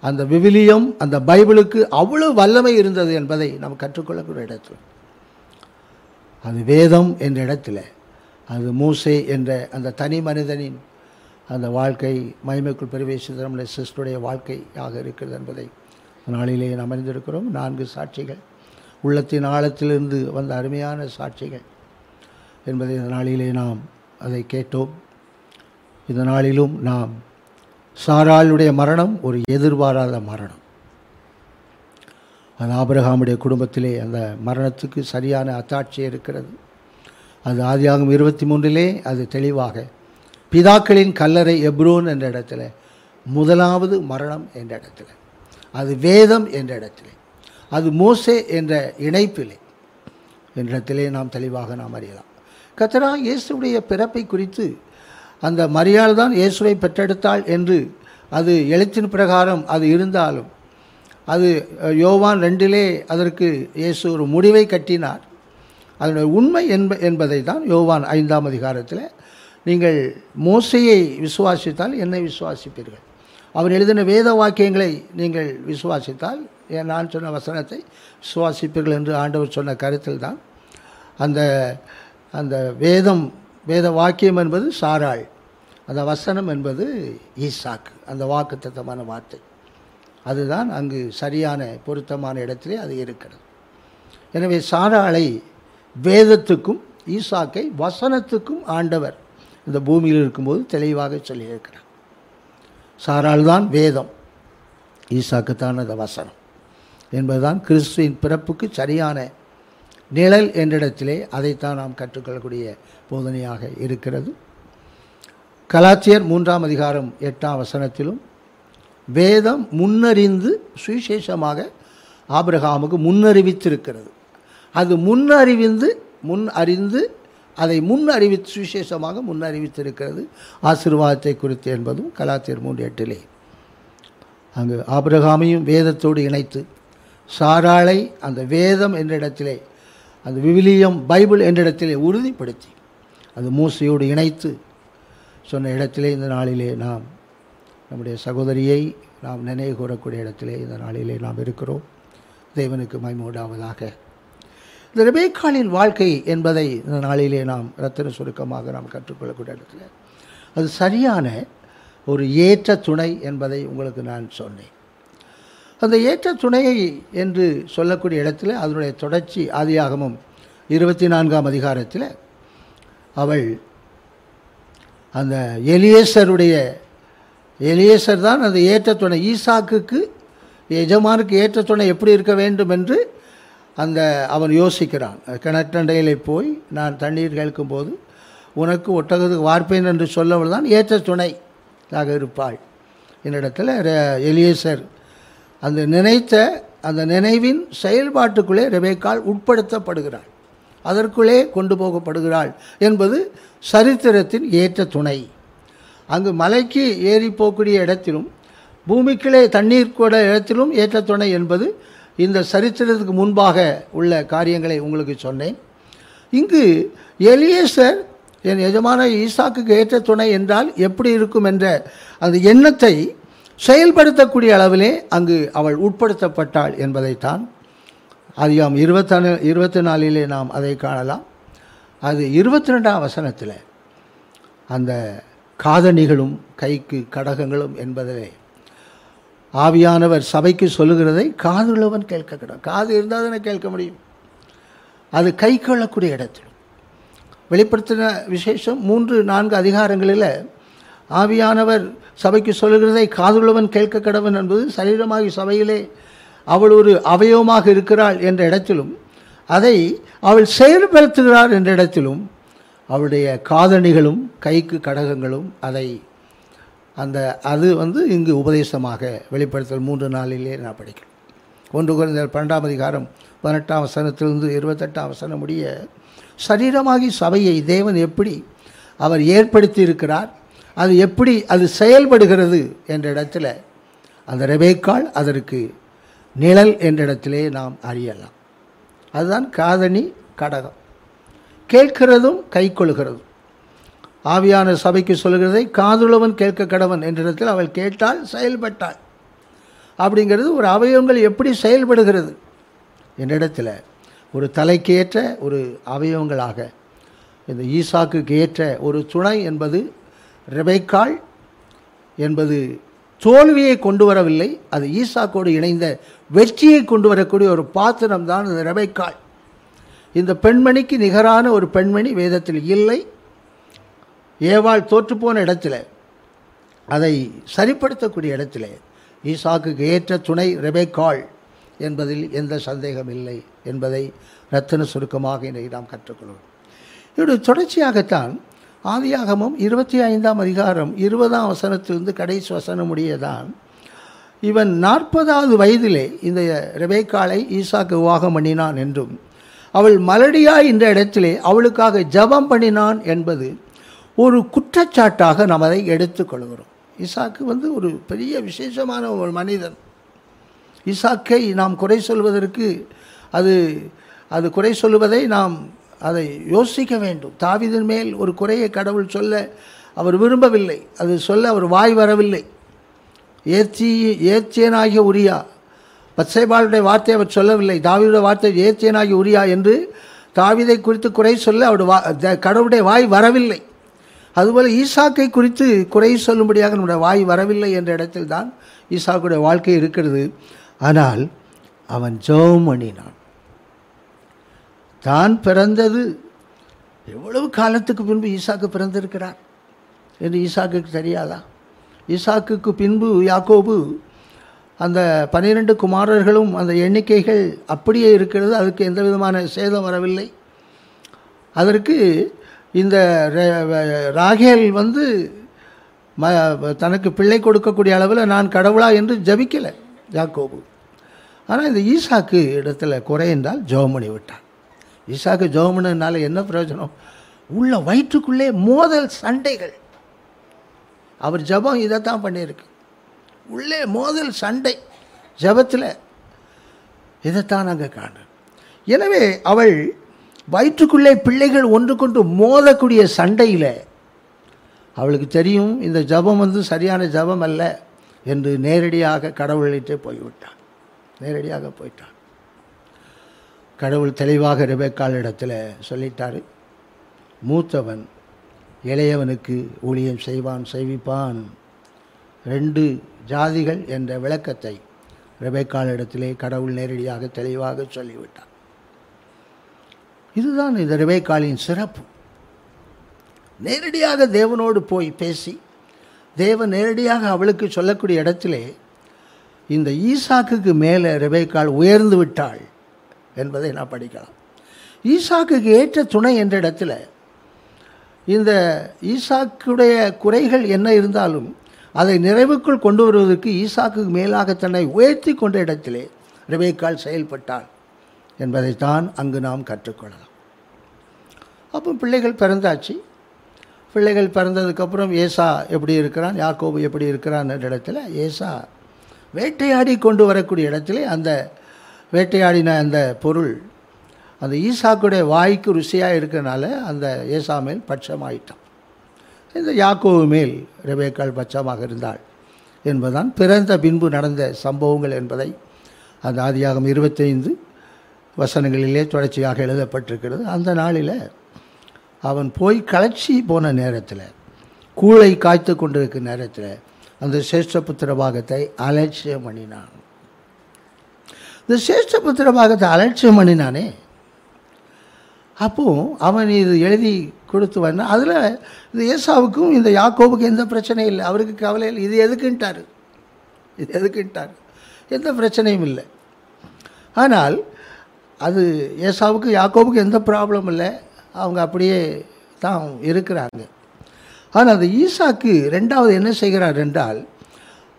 அந்த விவிலியம் அந்த பைபிளுக்கு அவ்வளோ வல்லமை இருந்தது என்பதை நாம் கற்றுக்கொள்ளக்கூடிய இடத்தில். அது வேதம் என்ற இடத்துல. அது மூசே என்ற அந்த தனி மனிதனின் அந்த வாழ்க்கை மகிமைக்குள் பிரவேசித்த நம்முடைய சிஸ்டருடைய வாழ்க்கையாக இருக்கிறது என்பதை நாளிலே நாம் அறிந்திருக்கிறோம். நான்கு சாட்சிகள். உள்ளத்தின் ஆழத்திலிருந்து வந்த அருமையான சாட்சிகள் என்பதை இந்த நாளிலே நாம் அதை கேட்டோம். இந்த நாளிலும் நாம் சாராளுடைய மரணம் ஒரு எதிர்பாராத மரணம். அது ஆபிரகாமுடைய குடும்பத்திலே அந்த மரணத்துக்கு சரியான அத்தாட்சி இருக்கிறது. அது ஆதியாகும் இருபத்தி மூன்றிலே அது தெளிவாக பிதாக்களின் கல்லறை எப்ரோன் என்ற இடத்துல முதலாவது மரணம் என்ற இடத்துல அது வேதம் என்ற இடத்திலே அது மோசே என்ற இணைப்பிலே என்ற இடத்திலே நாம் தெளிவாக நாம் அறியலாம். கத்தரா இயேசுடைய பிறப்பை குறித்து அந்த மரியாள் தான் இயேசுவை பெற்றெடுத்தாள் என்று அது எழுத்தின் பிரகாரம் அது இருந்தாலும் அது யோவான் ரெண்டிலே அதற்கு இயேசு ஒரு முடிவை கட்டினார். அதனுடைய உண்மை என்ப என்பதை தான் யோவான் ஐந்தாம் அதிகாரத்தில் நீங்கள் மோசையை விசுவாசித்தால் என்னை விசுவாசிப்பீர்கள். அவர் எழுதின வேத வாக்கியங்களை நீங்கள் விசுவாசித்தால் ஏன் நான் சொன்ன வசனத்தை விசுவாசிப்பீர்கள் என்று ஆண்டவர் சொன்ன கருத்தில் தான் அந்த அந்த வேதம் வேத வாக்கியம் என்பது சாராள். அந்த வசனம் என்பது ஈசாக்கு அந்த வாக்குத்தத்தமான வார்த்தை. அதுதான் அங்கு சரியான பொருத்தமான இடத்திலே அது இருக்கிறது. எனவே சாராளை வேதத்துக்கும் ஈசாக்கை வசனத்துக்கும் ஆண்டவர் இந்த பூமியில் இருக்கும்போது தெளிவாக சொல்லியிருக்கிறார். சாராள்தான் வேதம் ஈசாக்குத்தான் அந்த வசனம் என்பதுதான் கிறிஸ்துவின் பிறப்புக்கு சரியான நிழல் என்றிடத்திலே அதைத்தான் நாம் கற்றுக்கொள்ளக்கூடிய போதனையாக இருக்கிறது. கலாச்சியர் மூன்றாம் அதிகாரம் எட்டாம் வசனத்திலும் வேதம் முன்னறிந்து சுவிசேஷமாக ஆபிரகாமுக்கு முன்னறிவித்திருக்கிறது. அது முன்னறிவிந்து முன் அறிந்து அதை முன் சுவிசேஷமாக முன்னறிவித்திருக்கிறது. ஆசீர்வாதத்தை குறித்து என்பதும் கலாத்தியர் மூன்று எட்டிலே. அங்கு ஆபிரகாமையும் வேதத்தோடு இணைத்து சாராளை அந்த வேதம் என்ற இடத்திலே அந்த விவிலியம் பைபிள் என்ற இடத்திலே உறுதிப்படுத்தி அது மூசையோடு இணைத்து சொன்ன இடத்திலே இந்த நாளிலே நாம் நம்முடைய சகோதரியை நாம் நினைவு கூறக்கூடிய இடத்திலே இந்த நாளிலே நாம் இருக்கிறோம். தேவனுக்கு மைமூடாவதாக இந்த ரெபேக்காலின் வாழ்க்கை என்பதை இந்த நாளிலே நாம் ரத்தின சுருக்கமாக நாம் கற்றுக்கொள்ளக்கூடிய இடத்துல. அது சரியான ஒரு ஏற்ற துணை என்பதை உங்களுக்கு நான் சொன்னேன். அந்த ஏற்ற துணையை என்று சொல்லக்கூடிய இடத்துல அதனுடைய தொடர்ச்சி ஆதியாகமும் இருபத்தி நான்காம் அதிகாரத்தில் அவள் அந்த எலியேசருடைய எலியேசர் தான் அந்த ஏற்ற துணை. ஈசாக்குக்கு எஜமானுக்கு ஏற்ற துணை எப்படி இருக்க வேண்டும் என்று அந்த அவன் யோசிக்கிறான். கிணற்றண்டையிலே போய் நான் தண்ணீர் கேட்கும்போது உனக்கு ஒட்டகத்துக்கு வார்ப்பேன் என்று சொல்லவள் தான் ஏற்ற துணையாக இருப்பாள். என்னிடத்தில் எலியேசர் அந்த நினைத்த அந்த நினைவின் செயல்பாட்டுக்குள்ளே ரெபேக்கால் உட்படுத்தப்படுகிறாள் அதற்குள்ளே கொண்டு போகப்படுகிறாள் என்பது சரித்திரத்தின் ஏற்ற துணை. அங்கு மலைக்கு ஏறி போகக்கூடிய இடத்திலும் பூமிக்குள்ளே தண்ணீர் கூட இடத்திலும் ஏற்ற துணை என்பது இந்த சரித்திரத்துக்கு முன்பாக உள்ள காரியங்களை உங்களுக்கு சொன்னேன். இங்கு எலியேசர் என் எஜமான ஈசாக்குக்கு ஏற்ற துணை என்றால் எப்படி இருக்கும் என்ற அந்த எண்ணத்தை செயல்படுத்தக்கூடிய அளவிலே அங்கு அவள் உட்படுத்தப்பட்டாள் என்பதைத்தான் அதிகம் இருபத்தாறு இருபத்தி நாலிலே நாம் அதை காணலாம். அது இருபத்தி ரெண்டாம் வசனத்தில் அந்த காதணிகளும் கைக்கு கடகங்களும் என்பதிலே ஆவியானவர் சபைக்கு சொல்லுகிறதை காதுள்ளவன் கேட்க கிடும் காது இருந்தால் தானே கேட்க முடியும். அது கை கொள்ளக்கூடிய இடத்தில். வெளிப்படுத்தின விசேஷம் மூன்று நான்கு அதிகாரங்களில் ஆவியானவர் சபைக்கு சொல்லுகிறதை காதுள்ளவன் கேட்க கடவன் என்பது சரீரமாகி சபையிலே அவள் ஒரு அவயவமாக இருக்கிறாள் என்ற இடத்திலும் அதை அவள் செயல்படுத்துகிறார் என்ற இடத்திலும் அவளுடைய காதணிகளும் கைக்கு கடகங்களும் அதை அந்த அது வந்து இங்கு உபதேசமாக வெளிப்படுத்தல் மூன்று நாளிலே நான் படிக்கிறேன். ஒன்று குறைந்த பன்னெண்டாம் அதிகாரம் பதினெட்டாம் வசனத்திலிருந்து இருபத்தெட்டாம் வசனம் முடிய சரீரமாகி சபையை தேவன் எப்படி அவர் ஏற்படுத்தி இருக்கிறார் அது எப்படி அது செயல்படுகிறது என்ற இடத்துல அந்த ரெபேக்கால் அதற்கு நிழல் என்ற இடத்திலே நாம் அறியலாம். அதுதான் காதணி கடகம். கேட்கிறதும் கை கொள்கிறதும் ஆவியான சபைக்கு சொல்கிறதை காதுள்ளவன் கேட்க கடவன் என்ற இடத்தில் அவள் கேட்டால் செயல்பட்டாள். அப்படிங்கிறது ஒரு அவயவங்கள் எப்படி செயல்படுகிறது? என்ற இடத்துல ஒரு தலைக்கேற்ற ஒரு அவயவங்களாக இந்த ஈசாக்கு ஏற்ற ஒரு துணை என்பது ரெபைக்காள் என்பது தோல்வியை கொண்டு வரவில்லை அது ஈசாக்கோடு இணைந்த வெற்றியை கொண்டு வரக்கூடிய ஒரு பாத்திரம் தான் இந்த ரெபைக்காள் இந்த பெண்மணிக்கு நிகரான ஒரு பெண்மணி வேதத்தில் இல்லை. ஏவாள் தோற்றுப்போன இடத்துல அதை சரிப்படுத்தக்கூடிய இடத்துல ஈசாக்கு ஏற்ற துணை ரெபேக்காள் என்பதில் எந்த சந்தேகம் இல்லை என்பதை ரத்தின சுருக்கமாக இன்றைக்கு நாம் கற்றுக்கொள்வோம். இதோட தொடர்ச்சியாகத்தான் ஆதியாகமும் இருபத்தி ஐந்தாம் அதிகாரம் இருபதாம் வசனத்திலிருந்து கடைசி வசனம் முடியதான். இவன் நாற்பதாவது வயதிலே இந்த ரெபேக்காலை ஈசாக்கு விவாகம் பண்ணினான் என்றும் அவள் மலடியாய் என்ற இடத்திலே அவளுக்காக ஜெபம் பண்ணினான் என்பது ஒரு குற்றச்சாட்டாக நாம் அதை எடுத்துக்கொள்கிறோம் ஈசாக்கு வந்து ஒரு பெரிய விசேஷமான ஒரு மனிதன். ஈசாக்கை நாம் குறை சொல்வதற்கு அது அது குறை சொல்வதை நாம் அதை யோசிக்க வேண்டும். தாவிதன் மேல் ஒரு குறையை கடவுள் சொல்ல அவர் விரும்பவில்லை. அது சொல்ல அவர் வாய் வரவில்லை. ஏச்சி ஏத்தியனாகிய உரியா. பச்சைபாளுடைய வார்த்தை அவர் சொல்லவில்லை. தாவியுடைய வார்த்தை ஏத்தியனாகிய உரியா என்று தாவிதை குறித்து குறை சொல்ல அவர் வா த- கடவுளுடைய வாய் வரவில்லை. அதுபோல் ஈசாக்கை குறித்து குறை சொல்லும்படியாக நம்முடைய வாய் வரவில்லை என்ற இடத்தில் தான் ஈசாக்குடைய வாழ்க்கை இருக்கிறது. ஆனால் அவன் ஜெபம் பண்ணினான். தான் பிறந்தது. எவ்வளவு காலத்துக்கு பின்பு ஈசாக்கு பிறந்திருக்கிறார்? என்று ஈசாக்குக்கு தெரியாதா? ஈசாக்குக்கு பின்பு யாக்கோபு அந்த பன்னிரெண்டு குமாரர்களும் அந்த எண்ணிக்கைகள் அப்படியே இருக்கிறது. அதுக்கு எந்த விதமான சேதம் வரவில்லை. அதற்கு இந்த ராகேல் வந்து ம தனக்கு பிள்ளை கொடுக்கக்கூடிய அளவில் நான் கடவுளா என்று ஜபிக்கலை யாக்கோபு. ஆனால் இந்த ஈசாக்கு இடத்துல குறை என்றால் ஜெபம் பண்ணி விட்டான் ஈசாக்கு ஜெபம் என்ன பிரயோஜனம்? உள்ள வயிற்றுக்குள்ளே மோதல் சண்டைகள். அவர் ஜெபம் இதைத்தான் பண்ணியிருக்கு. உள்ளே மோதல் சண்டை. ஜெபத்தில் இதைத்தான் நாங்கள் காணோம் எனவே அவள் வயிற்றுக்குள்ளே பிள்ளைகள் ஒன்று கொண்டு மோதக்கூடிய சண்டையில் அவளுக்கு தெரியும் இந்த ஜெபம் வந்து சரியான ஜெபம் அல்ல என்று நேரடியாக கடவுளிட்டே போய்விட்டான். நேரடியாக போயிட்டான். கடவுள் தெளிவாக ரெபேக்கால் இடத்துல சொல்லிட்டார். மூத்தவன் இளையவனுக்கு ஊழியம் செய்வான் செய்விப்பான். ரெண்டு ஜாதிகள் என்ற விளக்கத்தை ரெபேக்கால் இடத்திலே கடவுள் நேரடியாக தெளிவாக சொல்லிவிட்டார். இதுதான் இந்த ரெபேக்காலின் சிறப்பு. நேரடியாக தேவனோடு போய் பேசி தேவன் நேரடியாக அவளுக்கு சொல்லக்கூடிய இடத்திலே இந்த ஈசாக்குக்கு மேலே ரெபேக்கால் உயர்ந்து விட்டாள். என்பதை நான் படிக்கலாம். ஈசாக்குக்கு ஏற்ற துணை என்ற இடத்துல இந்த ஈசாக்குடைய குறைகள் என்ன இருந்தாலும் அதை நிறைவுக்குள் கொண்டு வருவதற்கு ஈசாக்கு மேலாக தன்னை உயர்த்தி கொண்ட இடத்திலே ரெபேக்கால் செயல்பட்டாள் என்பதைத்தான் அங்கு நாம் கற்றுக்கொள்ளலாம். அப்போ பிள்ளைகள் பிறந்தாச்சு. பிள்ளைகள் பிறந்ததுக்கப்புறம் ஏசா எப்படி இருக்கிறான் யாக்கோபு எப்படி இருக்கிறான் என்ற இடத்துல ஏசா வேட்டையாடி கொண்டு வரக்கூடிய இடத்துல அந்த வேட்டையாடின அந்த பொருள் அந்த ஈசாக்குடைய வாய்க்கு ருசியாக இருக்கிறனால அந்த ஏசா மேல் பட்சமாயிட்டான். இந்த யாக்கோவு மேல் ரெபேக்கால் பட்சமாக இருந்தாள் என்பதுதான் பிறந்த பின்பு நடந்த சம்பவங்கள் என்பதை அந்த ஆதியாகம் இருபத்தைந்து வசனங்களிலே தொடர்ச்சியாக எழுதப்பட்டிருக்கிறது. அந்த நாளில் அவன் போய் களைச்சி போன நேரத்தில் கூளை காய்த்து கொண்டிருக்கிற நேரத்தில் அந்த சேஷ்டபுத்திர பாகத்தை அலட்சியம் பண்ணினான். இந்த சேஷ்டபுத்திர பாகத்தை அலட்சியம் பண்ணினானே. அப்போ அவன் இது எழுதி கொடுத்து வந்தான். அதில் இந்த ஏசாவுக்கும் இந்த யாக்கோவுக்கும் எந்த பிரச்சனையும் இல்லை. அவருக்கு கவலை இல்லை. இது எதுக்குன்ட்டார். இது எதுக்குன்ட்டார். எந்த பிரச்சனையும் இல்லை. ஆனால் அது ஏசாவுக்கு யாக்கோவுக்கு எந்த ப்ராப்ளம் இல்லை. அவங்க அப்படியே தான் இருக்கிறாங்க. ஆனால் அந்த ஈசாக்கு ரெண்டாவது என்ன செய்கிறார் என்றால்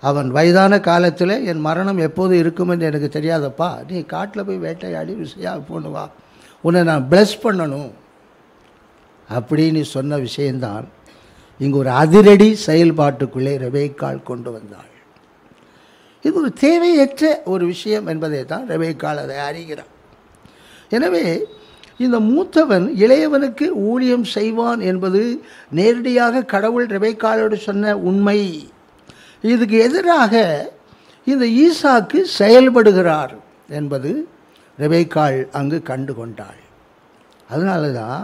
அவன் வயதான காலத்தில் என் மரணம் எப்போது இருக்கும் என்று எனக்கு தெரியாதப்பா. நீ காட்டில் போய் வேட்டையாடி விஷயா போன்னு வா. உன்னை நான் பிளஸ் பண்ணணும். அப்படின்னு சொன்ன விஷயந்தான் இங்கு ஒரு அதிரடி செயல்பாட்டுக்குள்ளே ரெபேக்கால் கொண்டு வந்தாள். இது ஒரு தேவையற்ற ஒரு விஷயம் என்பதை தான் ரெபேக்கால் அதை அறிகிறான். எனவே இந்த மூத்தவன் இளையவனுக்கு ஊழியம் செய்வான் என்பது நேரடியாக கடவுள் ரெபேக்காலோடு சொன்ன உண்மை. இதுக்கு எதிராக இந்த ஈசாக்கு செயல்படுகிறார் என்பது ரெபேக்காள் அங்கு கண்டு கொண்டாள். அதனால தான்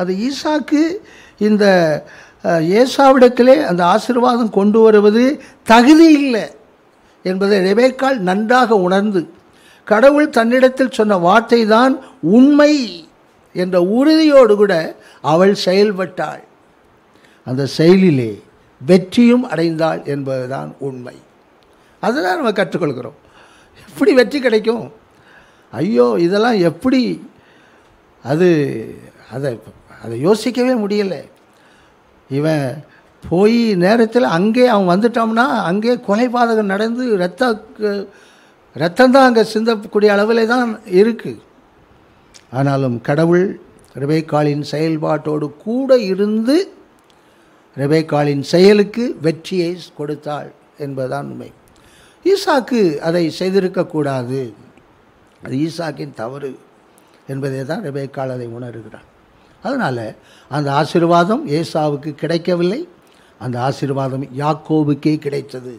அது ஈசாக்கு இந்த ஏசாவிடத்திலே அந்த ஆசீர்வாதம் கொண்டு வருவது தகுதி இல்லை என்பதை ரெபேக்காள் நன்றாக உணர்ந்து கடவுள் தன்னிடத்தில் சொன்ன வார்த்தை தான் உண்மை என்ற உறுதியோடு கூட அவள் செயல்பட்டாள். அந்த செயலிலே வெற்றியும் அடைந்தாள் என்பதுதான் உண்மை. அதுதான் நம்ம கற்றுக்கொள்கிறோம். எப்படி வெற்றி கிடைக்கும்? ஐயோ இதெல்லாம் எப்படி? அது அதை அதை யோசிக்கவே முடியலை. இவன் போய் நேரத்தில் அங்கே அவன் வந்துட்டோம்னா அங்கே கொலைபாதகம் நடந்து ரத்த ரத்தந்தான் அங்கே சிந்தக்கூடிய அளவில் தான் இருக்குது ஆனாலும் கடவுள் ரெபேக்காளின் செயல்பாட்டோடு கூட இருந்து ரெபேக்காலின் செயலுக்கு வெற்றியை கொடுத்தாள் என்பதுதான் உண்மை. ஈசாக்கு அதை செய்திருக்கக்கூடாது. அது ஈசாக்கின் தவறு என்பதை தான் ரெபேக்கால் அதை உணர்கிறார் அதனால் அந்த ஆசீர்வாதம் ஏசாவுக்கு கிடைக்கவில்லை. அந்த ஆசீர்வாதம் யாக்கோவுக்கே கிடைத்தது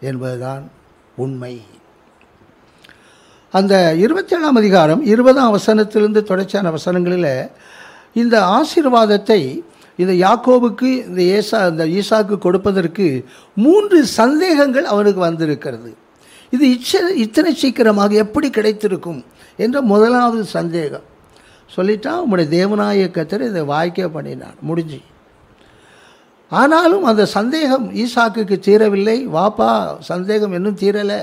என்பதுதான் உண்மை. அந்த இருபத்தேழாம் அதிகாரம் இருபதாம் வசனத்திலிருந்து தொடர்ச்சியான வசனங்களில் இந்த ஆசீர்வாதத்தை இந்த யாக்கோவுக்கு இந்த ஏசா இந்த ஈசாக்கு கொடுப்பதற்கு மூன்று சந்தேகங்கள் அவனுக்கு வந்திருக்கிறது. இது இச்ச இத்தனை சீக்கிரமாக எப்படி கிடைத்திருக்கும் என்ற முதலாவது சந்தேகம். சொல்லிட்டா உங்களுடைய தேவநாய கத்தர் இதை வாய்க்க பண்ணினான் முடிஞ்சு. ஆனாலும் அந்த சந்தேகம் ஈசாக்குக்கு தீரவில்லை. வாப்பா சந்தேகம் இன்னும் தீரலை.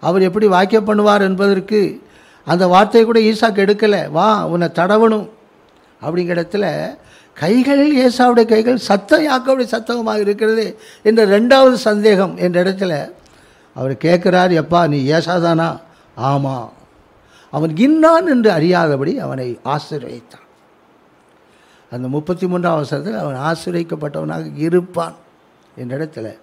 அவர் எப்படி வாக்கியம் பண்ணுவார் என்பதற்கு அந்த வார்த்தையை கூட ஈசாக்கு எடுக்கலை. வா உன்னை தடவணும். அப்படிங்கிற இடத்துல கைகள் ஏசாவுடைய கைகள் சத்தம் யாக்கோடைய சத்தகமாக இருக்கிறது என்ற ரெண்டாவது சந்தேகம் என்ற இடத்துல அவர் கேட்குறார் எப்பா நீ ஏசாதானா? ஆமாம் அவன் இன்னான் என்று அறியாதபடி அவனை ஆசீர்வதித்தான். அந்த முப்பத்தி மூன்றாம் அவசரத்தில் அவன் ஆசிரியக்கப்பட்டவனாக இருப்பான் என்ற இடத்துல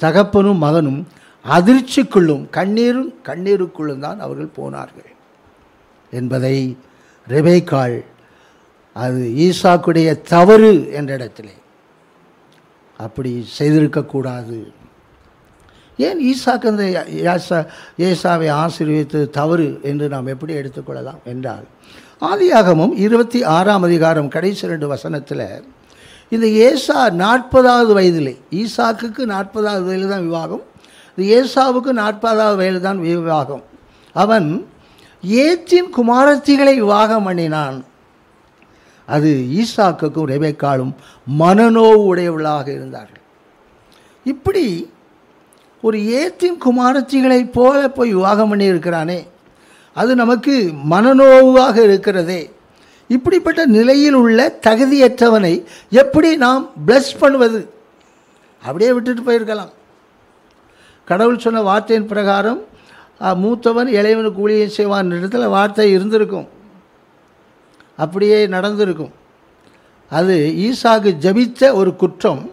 தகப்பனும் மகனும் அதிர்ச்சிக்குள்ளும் கண்ணீரும் கண்ணீருக்குள்ளும் தான் அவர்கள் போனார்கள் என்பதை ரெபேக்காள் அது ஈசாக்குடைய தவறு என்ற இடத்திலே. அப்படி செய்திருக்கக்கூடாது. ஏன் ஈசாக்கு அந்த யாசா ஏசாவை ஆசீர்வதித்தது தவறு என்று நாம் எப்படி எடுத்துக்கொள்ளலாம் என்றால் ஆதியாகமும் இருபத்தி ஆறாம் அதிகாரம் கடைசி ரெண்டு வசனத்தில் இந்த ஏசா நாற்பதாவது வயதிலே ஈசாக்குக்கு நாற்பதாவது வயது தான் விவாகம் இந்த ஏசாவுக்கு நாற்பதாவது வயது தான் விவாகம். அவன் ஏத்தின் குமாரத்திகளை விவாகம் பண்ணினான். அது ஈசாக்குக்கும் ரெபேக்காலும் மனநோவு உடையவளாக இருந்தார்கள். இப்படி ஒரு ஏத்தின் குமாரத்திகளைப் போல போய் விவாகம் பண்ணியிருக்கிறானே. அது நமக்கு மனநோவாக இருக்கிறதே. இப்படிப்பட்ட நிலையில் உள்ள தகுதியற்றவனை எப்படி நாம் பிளஸ் பண்ணுவது? அப்படியே விட்டுட்டு போயிருக்கலாம். கடவுள் சொன்ன வார்த்தையின் பிரகாரம் மூத்தவன் இளையவனுக்கு ஊழியம் செய்வான் இடத்துல வார்த்தை இருந்திருக்கும். அப்படியே நடந்திருக்கும். அது ஈசாக்கு ஜபித்த ஒரு குற்றம்.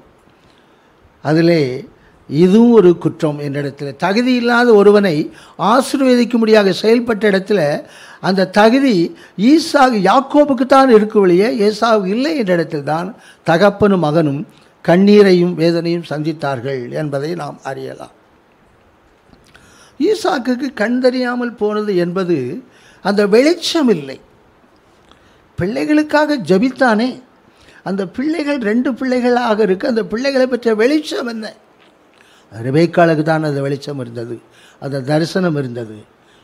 அதிலே இதுவும் ஒரு குற்றம் என்ற இடத்துல. தகுதி இல்லாத ஒருவனை ஆசீர்வதிக்கும்படியாக செயல்பட்ட இடத்துல அந்த தகுதி ஈசாகு யாக்கோபுக்கு தான் இருக்க வழியே ஏசாவுக்கு இல்லை என்ற இடத்தில் தான் தகப்பனும் மகனும் கண்ணீரையும் வேதனையும் சந்தித்தார்கள் என்பதை நாம் அறியலாம். ஈசாக்குக்கு கண் தெரியாமல் போனது என்பது அந்த வெளிச்சம் இல்லை. பிள்ளைகளுக்காக ஜபித்தானே? அந்த பிள்ளைகள் ரெண்டு பிள்ளைகளாக இருக்கு. அந்த பிள்ளைகளை பற்றிய வெளிச்சம் என்ன? ரெபேக்காளுக்கு தான் அந்த வெளிச்சம் இருந்தது. அந்த தரிசனம் இருந்தது.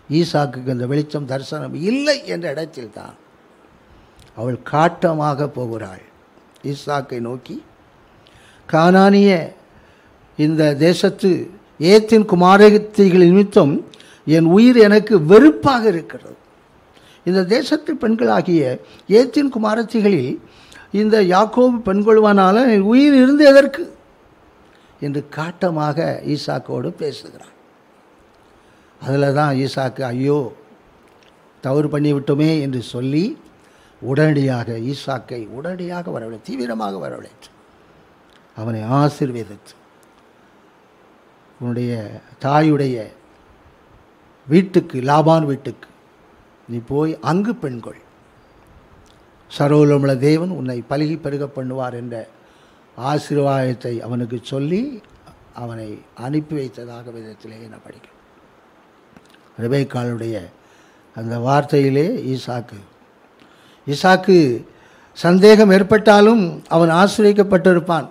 ஈசாக்குக்கு அந்த வெளிச்சம் தரிசனம் இல்லை என்ற இடத்தில் தான் அவள் காட்டமாக போகிறாள். ஈசாக்கை நோக்கி கானானிய இந்த தேசத்து ஏத்தின் குமாரத்திகள் நிமித்தம் என் உயிர் எனக்கு வெறுப்பாக இருக்கிறது. இந்த தேசத்து பெண்களாகிய ஏத்தின் குமாரத்திகளில் இந்த யாக்கோபு பெண்கொள்வானால என் உயிர் இருந்து எதற்கு? என்று காட்டமாக ஈசாக்கோடு பேசுகிறான் அதில் தான் ஈசாக்கு ஐயோ தவறு பண்ணிவிட்டோமே என்று சொல்லி உடனடியாக ஈசாக்கை உடனடியாக வரவழை தீவிரமாக வரவழைத்து அவனை ஆசீர்வதித்து உன்னுடைய தாயுடைய வீட்டுக்கு லாபான் வீட்டுக்கு நீ போய் அங்கு பெண்கொள். சரோலமுள்ள தேவன் உன்னை பலகி பெருக பண்ணுவார் என்ற ஆசீர்வாதத்தை அவனுக்கு சொல்லி அவனை அனுப்பி வைத்ததாக விதத்திலே நான் படிக்கிறேன் ரெபேக்காளுடைய அந்த வார்த்தையிலே ஈசாக்கு ஈசாக்கு சந்தேகம் ஏற்பட்டாலும் அவன் ஆசிரியக்கப்பட்டிருப்பான்.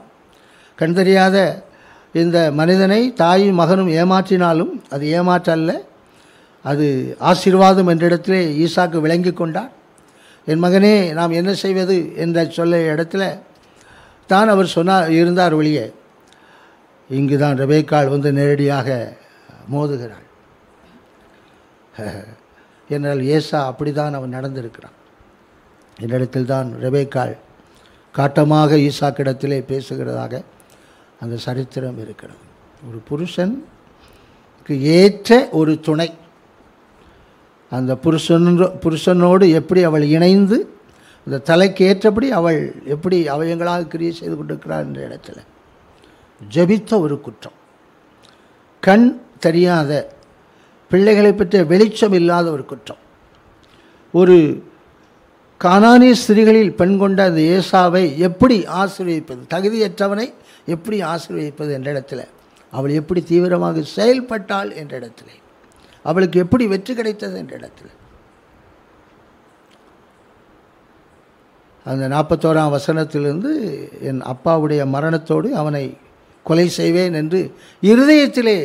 கண் தெரியாத இந்த மனிதனை தாயும் மகனும் ஏமாற்றினாலும் அது ஏமாற்றல்ல அது ஆசீர்வாதம் என்றிடத்திலே ஈசாக்கு விளங்கி கொண்டார். என் மகனே நாம் என்ன செய்வது என்ற சொல்ல இடத்துல தான் அவர் சொன்னார் இருந்தார் ஒழிய இங்கு தான் ரபேக்கால் வந்து நேரடியாக மோதுகிறாள். என்றால் ஏசா அப்படி தான் அவன் நடந்திருக்கிறான். என்னிடத்தில் தான் ரபேக்கால் காட்டமாக ஈசாக்கிடத்திலே பேசுகிறதாக அந்த சரித்திரம் இருக்கிறது. ஒரு புருஷனுக்கு ஏற்ற ஒரு துணை. அந்த புருஷன் புருஷனோடு எப்படி அவள் இணைந்து அந்த தலைக்கு ஏற்றபடி அவள் எப்படி அவயங்களாக கிரியை செய்து கொண்டிருக்கிறார் என்ற இடத்துல. ஜபித்த ஒரு குற்றம். கண் தெரியாத பிள்ளைகளை பற்றிய வெளிச்சம் இல்லாத ஒரு குற்றம். ஒரு கானானிய ஸ்திரீகளில் பெண் கொண்ட அந்த ஏசாவை எப்படி ஆசீர்வதிப்பது தகுதியற்றவனை எப்படி ஆசீர்வதிப்பது என்ற இடத்துல அவள் எப்படி தீவிரமாக செயல்பட்டாள் என்ற இடத்துல. அவளுக்கு எப்படி வெற்றி கிடைத்தது என்ற இடத்துல. அந்த நாற்பத்தோராம் வசனத்திலிருந்து என் அப்பாவுடைய மரணத்தோடு அவனை கொலை செய்வேன் என்று இருதயத்திலே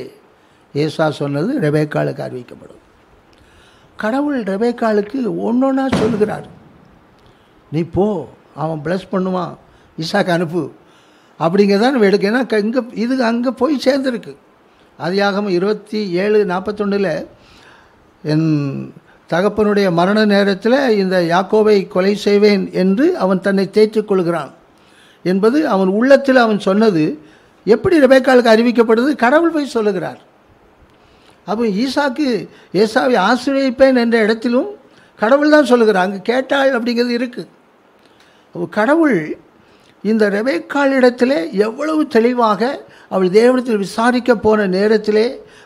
ஏசா சொன்னது ரெபேக்காலுக்கு அறிவிக்கப்படும். கடவுள் ரெபேக்காலுக்கு ஒன்றொன்னா சொல்கிறார் நீ போ அவன் ப்ளஸ் பண்ணுவான் இசாக்கு அனுப்பு. அப்படிங்கிறதான் எடுக்க ஏன்னா இங்கே இது அங்கே போய் சேர்ந்துருக்கு. ஆதியாகமம் இருபத்தி ஏழு நாற்பத்தொன்னில் என் தகப்பனுடைய மரண நேரத்தில் இந்த யாக்கோவை கொலை செய்வேன் என்று அவன் தன்னை தேற்றிக் கொள்கிறான் என்பது அவன் உள்ளத்தில் அவன் சொன்னது. எப்படி ரெபேக்காலுக்கு அறிவிக்கப்படுது? கடவுள் போய் சொல்லுகிறார். அப்போ ஈசாக்கு ஏசாவை ஆசிரியப்பேன் என்ற இடத்திலும் கடவுள் தான் சொல்லுகிறார். அங்கே கேட்டாள் அப்படிங்கிறது இருக்குது அப்போ கடவுள் இந்த ரெபேக்காளிடத்திலே எவ்வளவு தெளிவாக அவள் தேவனத்தில் விசாரிக்க போன நேரத்திலே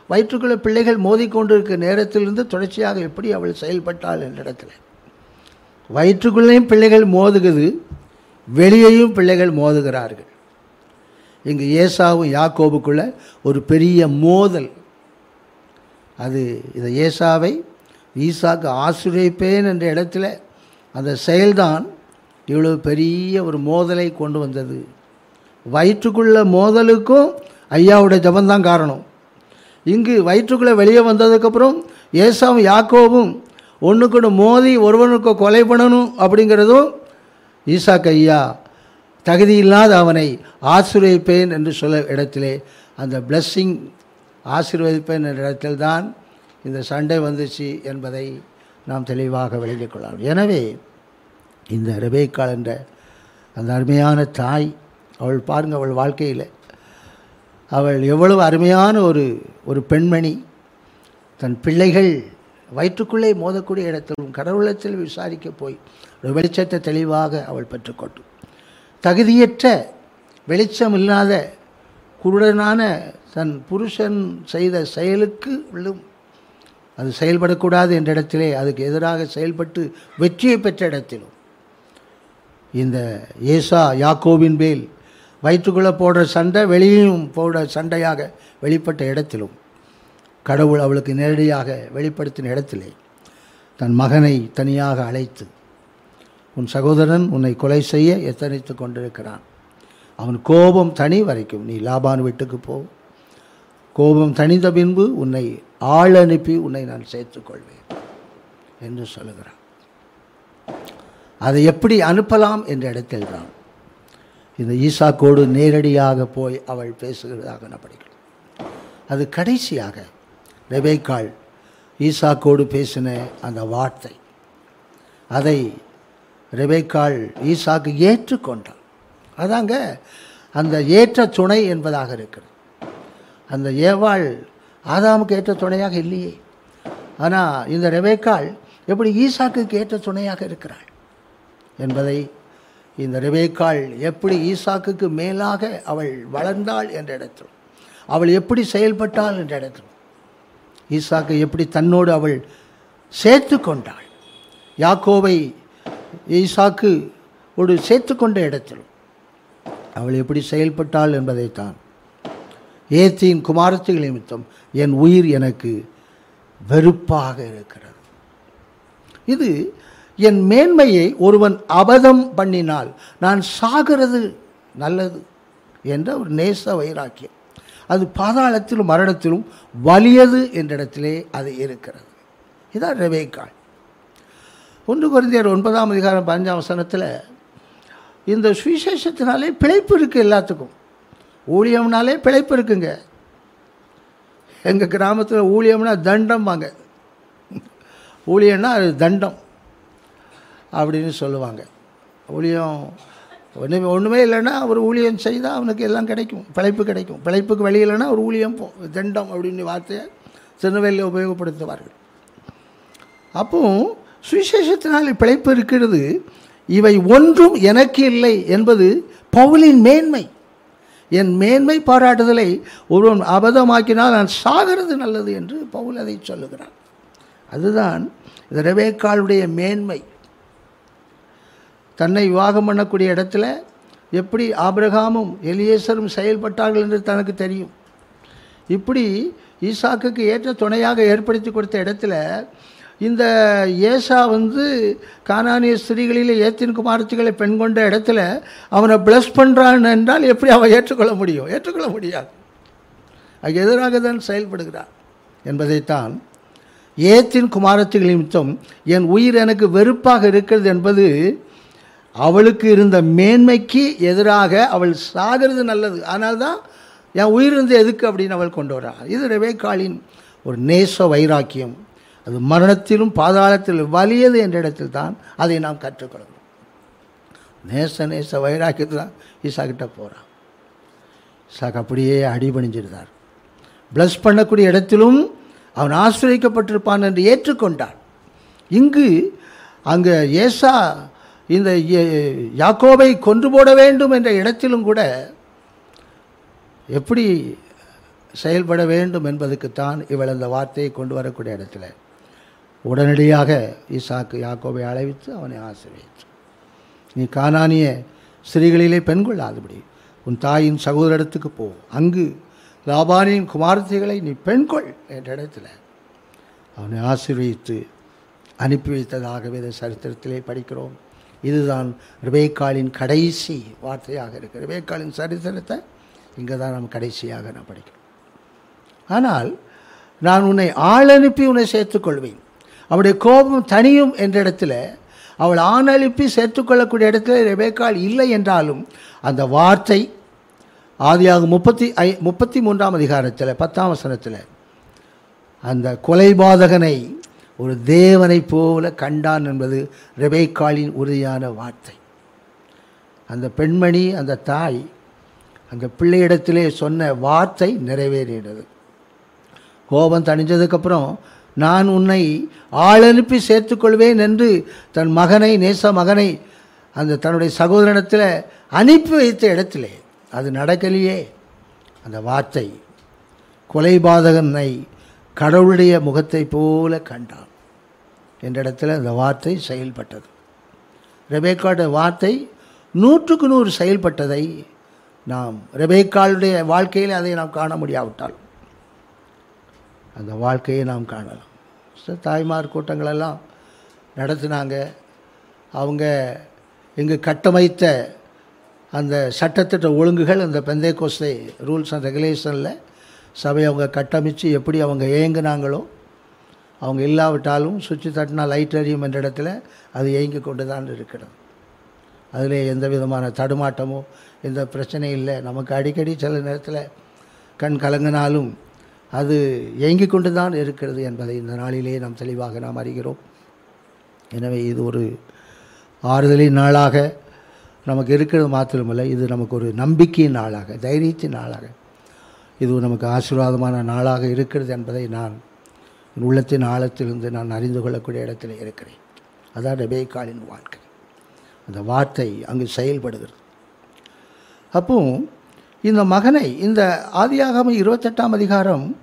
வயிற்றுக்குள்ள பிள்ளைகள் மோதிக்கொண்டிருக்கிற நேரத்திலிருந்து தொடர்ச்சியாக எப்படி அவள் செயல்பட்டாள் என்ற இடத்துல. வயிற்றுக்குள்ளேயும் பிள்ளைகள் மோதுகுது வெளியேயும் பிள்ளைகள் மோதுகிறார்கள். இங்கு ஏசாவும் யாக்கோபுக்குள்ள ஒரு பெரிய மோதல். அது இந்த ஏசாவை ஈசாக்கு ஆசிரியப்பேன் என்ற இடத்துல அந்த செயல்தான் இவ்வளவு பெரிய ஒரு மோதலை கொண்டு வந்தது. வயிற்றுக்குள்ள மோதலுக்கும் ஐயாவுடைய ஜபந்தான் காரணம். இங்கு வயிற்றுக்குள்ளே வெளியே வந்ததுக்கப்புறம் ஏசாவும் யாக்கோவும் ஒன்றுக்கு மோதி ஒருவனுக்கு கொலை பண்ணணும் அப்படிங்கிறதும் ஈசாக்கு ஐயா தகுதி இல்லாத அவனை ஆசீர்வதிப்பேன் என்று சொல்ல இடத்திலே அந்த பிளஸ்ஸிங் ஆசீர்வதிப்பேன் என்ற இடத்தில்தான் இந்த சண்டை வந்துச்சு என்பதை நாம் தெளிவாக விளங்கிக் கொள்ளலாம். எனவே இந்த ரெபேக்காள் என்ற அந்த அருமையான தாய் அவள் பாருங்கள் அவள் வாழ்க்கையில். அவள் எவ்வளவு அருமையான ஒரு ஒரு பெண்மணி. தன் பிள்ளைகள் வயிற்றுக்குள்ளே மோதக்கூடிய இடத்திலும் கடவுளத்தில் விசாரிக்க போய் ஒரு வெளிச்சத்தை தெளிவாக அவள் பெற்றுக்கொண்டும் தகுதியற்ற வெளிச்சம் இல்லாத குருடனான தன் புருஷன் செய்த செயலுக்கு உள்ளும் அது செயல்படக்கூடாது என்ற இடத்திலே அதுக்கு எதிராக செயல்பட்டு வெற்றியை பெற்ற இடத்திலும் இந்த ஏசா யாக்கோவின் மேல் வயிற்றுக்குள்ளே போடுற சண்டை வெளியிலும் போடுற சண்டையாக வெளிப்பட்ட இடத்திலும். கடவுள் அவளுக்கு நேரடியாக வெளிப்படுத்தின இடத்திலே தன் மகனை தனியாக அழைத்து உன் சகோதரன் உன்னை கொலை செய்ய எத்தனைத்து கொண்டிருக்கிறான்? அவன் கோபம் தனி வரைக்கும். நீ லாபான் வீட்டுக்கு போ. கோபம் தனிந்த பின்பு உன்னை ஆள் அனுப்பி உன்னை நான் சேர்த்துக்கொள்வேன் என்று சொல்லுகிறான். அதை எப்படி அனுப்பலாம் என்ற இடத்தில்தான் இந்த ஈசாக்கோடு நேரடியாக போய் அவள் பேசுகிறதாக நான் படிக்கிறேன் அது கடைசியாக ரெபேக்காள் ஈசாக்கோடு பேசின அந்த வார்த்தை. அதை ரெபேக்காள் ஈசாக்கு ஏற்றுக்கொண்டாள். அதாங்க அந்த ஏற்ற துணை என்பதாக இருக்கிறது. அந்த ஏவாள் ஆதாமுக்கு ஏற்ற துணையாக இல்லையே. ஆனால் இந்த ரெபேக்காள் எப்படி ஈசாக்கு ஏற்ற துணையாக இருக்கிறாள் என்பதை இந்த ரெபேக்காள் எப்படி ஈசாக்குக்கு மேலாக அவள் வளர்ந்தாள் என்ற இடத்திலும் அவள் எப்படி செயல்பட்டாள் என்ற இடத்திலும் ஈசாக்கு எப்படி தன்னோடு அவள் சேர்த்து கொண்டாள் யாக்கோவை ஈசாக்கு ஒரு சேர்த்து கொண்ட இடத்திலும் அவள் எப்படி செயல்பட்டாள் என்பதைத்தான் ஏத்தியின் குமாரத்துகள் நிமித்தம் என் உயிர் எனக்கு வெறுப்பாக இருக்கிறது. இது என் மேன்மையை ஒருவன் அபதம் பண்ணினால் நான் சாகிறது நல்லது என்ற ஒரு நேச வைராக்கியம். அது பாதாளத்திலும் மரணத்திலும் வலியது என்ற இடத்திலே அது இருக்கிறது. இதான் ரெவேக்காள் ஒன்று குறைந்தர் ஒன்பதாம் அதிகாரம் பதினஞ்சாம் வசனத்தில் இந்த சுவிசேஷத்தினாலே பிழைப்பு இருக்குது எல்லாத்துக்கும். ஊழியம்னாலே பிழைப்பு இருக்குங்க. எங்கள் கிராமத்தில் ஊழியம்னா தண்டம் வாங்க ஊழியம்னா அது தண்டம். அப்படின்னு சொல்லுவாங்க. ஊழியம் ஒன்றுமே ஒன்றுமே இல்லைன்னா ஒரு ஊழியம் செய்தால் அவனுக்கு எல்லாம் கிடைக்கும் பிழைப்பு கிடைக்கும். பிழைப்புக்கு வழி இல்லைன்னா ஒரு ஊழியம் போ தண்டம் அப்படின்னு வார்த்தையை திருநெல்வேலியில் உபயோகப்படுத்துவார்கள். அப்போ சுவிசேஷத்தினால் பிழைப்பு இருக்கிறது இவை ஒன்றும் எனக்கு இல்லை என்பது பவுலின் மேன்மை. என் மேன்மை பாராட்டுதலை ஒருவன் அபதமாக்கினால் நான் சாகிறது நல்லது என்று பவுல் அதை சொல்லுகிறான். அதுதான் இந்த ரெபேக்காளுடைய மேன்மை. தன்னை விவாகம் பண்ணக்கூடிய இடத்துல எப்படி ஆபிரகாமும் எலியேசரும் செயல்பட்டார்கள் என்று தனக்கு தெரியும். இப்படி ஈசாக்குக்கு ஏற்ற துணையாக ஏற்படுத்தி கொடுத்த இடத்துல இந்த ஏசா வந்து கானானிய ஸ்திரீகளில் ஏத்தின் குமாரத்திகளை பெண் கொண்ட இடத்துல அவனை பிளஸ் பண்ணுறான் என்றால் எப்படி அவன் ஏற்றுக்கொள்ள முடியும்? ஏற்றுக்கொள்ள முடியாது. அதுக்கு எதிராக தான் செயல்படுகிறான் என்பதைத்தான் ஏத்தின் குமாரத்திகள் நிமித்தம் என் உயிர் எனக்கு வெறுப்பாக இருக்கிறது என்பது அவளுக்கு இருந்த மேன்மைக்கு எதிராக அவள் சாகிறது நல்லது. ஆனால் தான் என் உயிர் இருந்து எதுக்கு? அப்படின்னு அவள் கொண்டு வரா இது ரெவேக்காளின் ஒரு நேச வைராக்கியம். அது மரணத்திலும் பாதாளத்திலும் வலியது என்ற இடத்தில் தான் அதை நாம் கற்றுக்கொள்ளணும் நேச நேச வைராக்கியத்தில் தான் ஈசா போகிறான் ஈசாக் அப்படியே அடிபணிஞ்சிருந்தார் ப்ளஸ் பண்ணக்கூடிய இடத்திலும் அவன் ஆசிரியக்கப்பட்டிருப்பான் என்று ஏற்றுக்கொண்டான். இங்கு அங்கே ஏசா இந்த யாக்கோபை கொன்று போட வேண்டும் என்ற இடத்திலும் கூட எப்படி செயல்பட வேண்டும் என்பதுக்குத்தான் இவள் அந்த வார்த்தையை கொண்டு வரக்கூடிய இடத்துல. உடனடியாக ஈசாக்கு யாக்கோபை அழைவித்து அவனை ஆசிரியத்து நீ காணானிய ஸ்திரீகளிலே பெண் கொள்ளாதபடி உன் தாயின் சகோதரத்துக்கு போ. அங்கு லாபானியின் குமார்த்திகளை நீ பெண்கொள் என்ற இடத்துல அவனை ஆசீர்வதித்து அனுப்பி வைத்ததாகவே இந்த சரித்திரத்திலே படிக்கிறோம். இதுதான் ரிபேக்காலின் கடைசி வார்த்தையாக இருக்குது ரிபேக்காலின் சரித்திரத்தை இங்கே தான் நாம் கடைசியாக நான் படிக்கிறோம். ஆனால் நான் உன்னை ஆள் அனுப்பி உன்னை சேர்த்துக்கொள்வேன். அவருடைய கோபம் தனியும் என்ற இடத்துல அவள் ஆண் அனுப்பி சேர்த்துக்கொள்ளக்கூடிய இடத்துல ரெபேக்கால் இல்லை என்றாலும் அந்த வார்த்தை ஆதியாக முப்பத்தி ஐ முப்பத்தி மூன்றாம் அதிகாரத்தில் பத்தாம் வசனத்தில் அந்த கொலைபாதகனை ஒரு தேவனைப் போல கண்டான் என்பது ரெபேக்காலின் உறுதியான வார்த்தை. அந்த பெண்மணி அந்த தாய் அந்த பிள்ளையிடத்திலே சொன்ன வார்த்தை நிறைவேறினது கோபம் தணிஞ்சதுக்கப்புறம் நான் உன்னை ஆள் அனுப்பி சேர்த்துக்கொள்வேன் என்று தன் மகனை நேச மகனை அந்த தன்னுடைய சகோதரனத்தில் அனுப்பி வைத்த இடத்திலே. அது நடக்கலையே. அந்த வார்த்தை கொலைபாதகனை கடவுளுடைய முகத்தை போல கண்டான். என்ற இடத்துல அந்த வார்த்தை செயல்பட்டது. ரெபேக்காவுடைய வார்த்தை நூற்றுக்கு நூறு செயல்பட்டதை நாம் ரெபேக்காளுடைய வாழ்க்கையில் அதை நாம் காண முடியாவிட்டால் அந்த வாழ்க்கையை நாம் காணலாம். தாய்மார் கூட்டங்களெல்லாம் நடத்தினாங்க. அவங்க இங்கு கட்டமைத்த அந்த சட்டத்திட்ட ஒழுங்குகள் அந்த பெந்தை கோஸ்தை ரூல்ஸ் அண்ட் ரெகுலேஷனில் சபையை அவங்க கட்டமைச்சு எப்படி அவங்க இயங்குனாங்களோ அவங்க இல்லாவிட்டாலும் சுவிட்சு தட்டினா லைட் எரியும் என்ற இடத்துல அது இயங்கி கொண்டு தான் இருக்கிறது. அதில் எந்த விதமான தடுமாட்டமோ எந்த பிரச்சனையும் இல்லை. நமக்கு அடிக்கடி சில நேரத்தில் கண் கலங்கினாலும் அது இயங்கி கொண்டு தான் இருக்கிறது என்பதை இந்த நாளிலே நாம் தெளிவாக நாம் அறிகிறோம். எனவே இது ஒரு ஆறுதலின் நாளாக நமக்கு இருக்கிறது மாத்திரமில்லை இது நமக்கு ஒரு நம்பிக்கையின் நாளாக தைரியத்தின் நாளாக இது நமக்கு ஆசீர்வாதமான நாளாக இருக்கிறது என்பதை நான் என் உள்ளத்தின் ஆழத்திலிருந்து நான் அறிந்து கொள்ளக்கூடிய இடத்தில் இருக்கிறேன். அதான் ரெபேக்காலின் வாழ்க்கை. அந்த வார்த்தை அங்கு செயல்படுகிறது. அப்போ இந்த மகனை இந்த ஆதியாகம இருபத்தெட்டாம் அதிகாரம்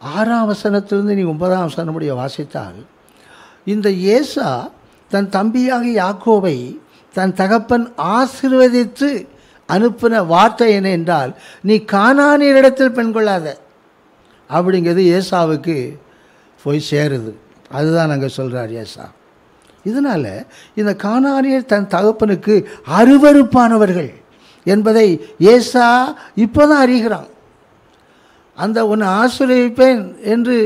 ஆறாம் வசனத்திலிருந்து நீ ஒன்பதாம் வசனம் முடிய வாசித்தால் இந்த ஏசா தன் தம்பியாக யாக்கோவை தன் தகப்பன் ஆசீர்வதித்து அனுப்பின வார்த்தை என்ன என்றால் நீ காணானியரிடத்தில் பெண் கொள்ளாத. அப்படிங்கிறது ஏசாவுக்கு போய் சேருது. அதுதான் அங்கே சொல்கிறார் ஏசா. இதனால் இந்த கானானியர் தன் தகப்பனுக்கு அருவருப்பானவர்கள் என்பதை ஏசா இப்போ தான் அறிகிறான். அந்த ஒன்று ஆசிரியப்பேன் என்று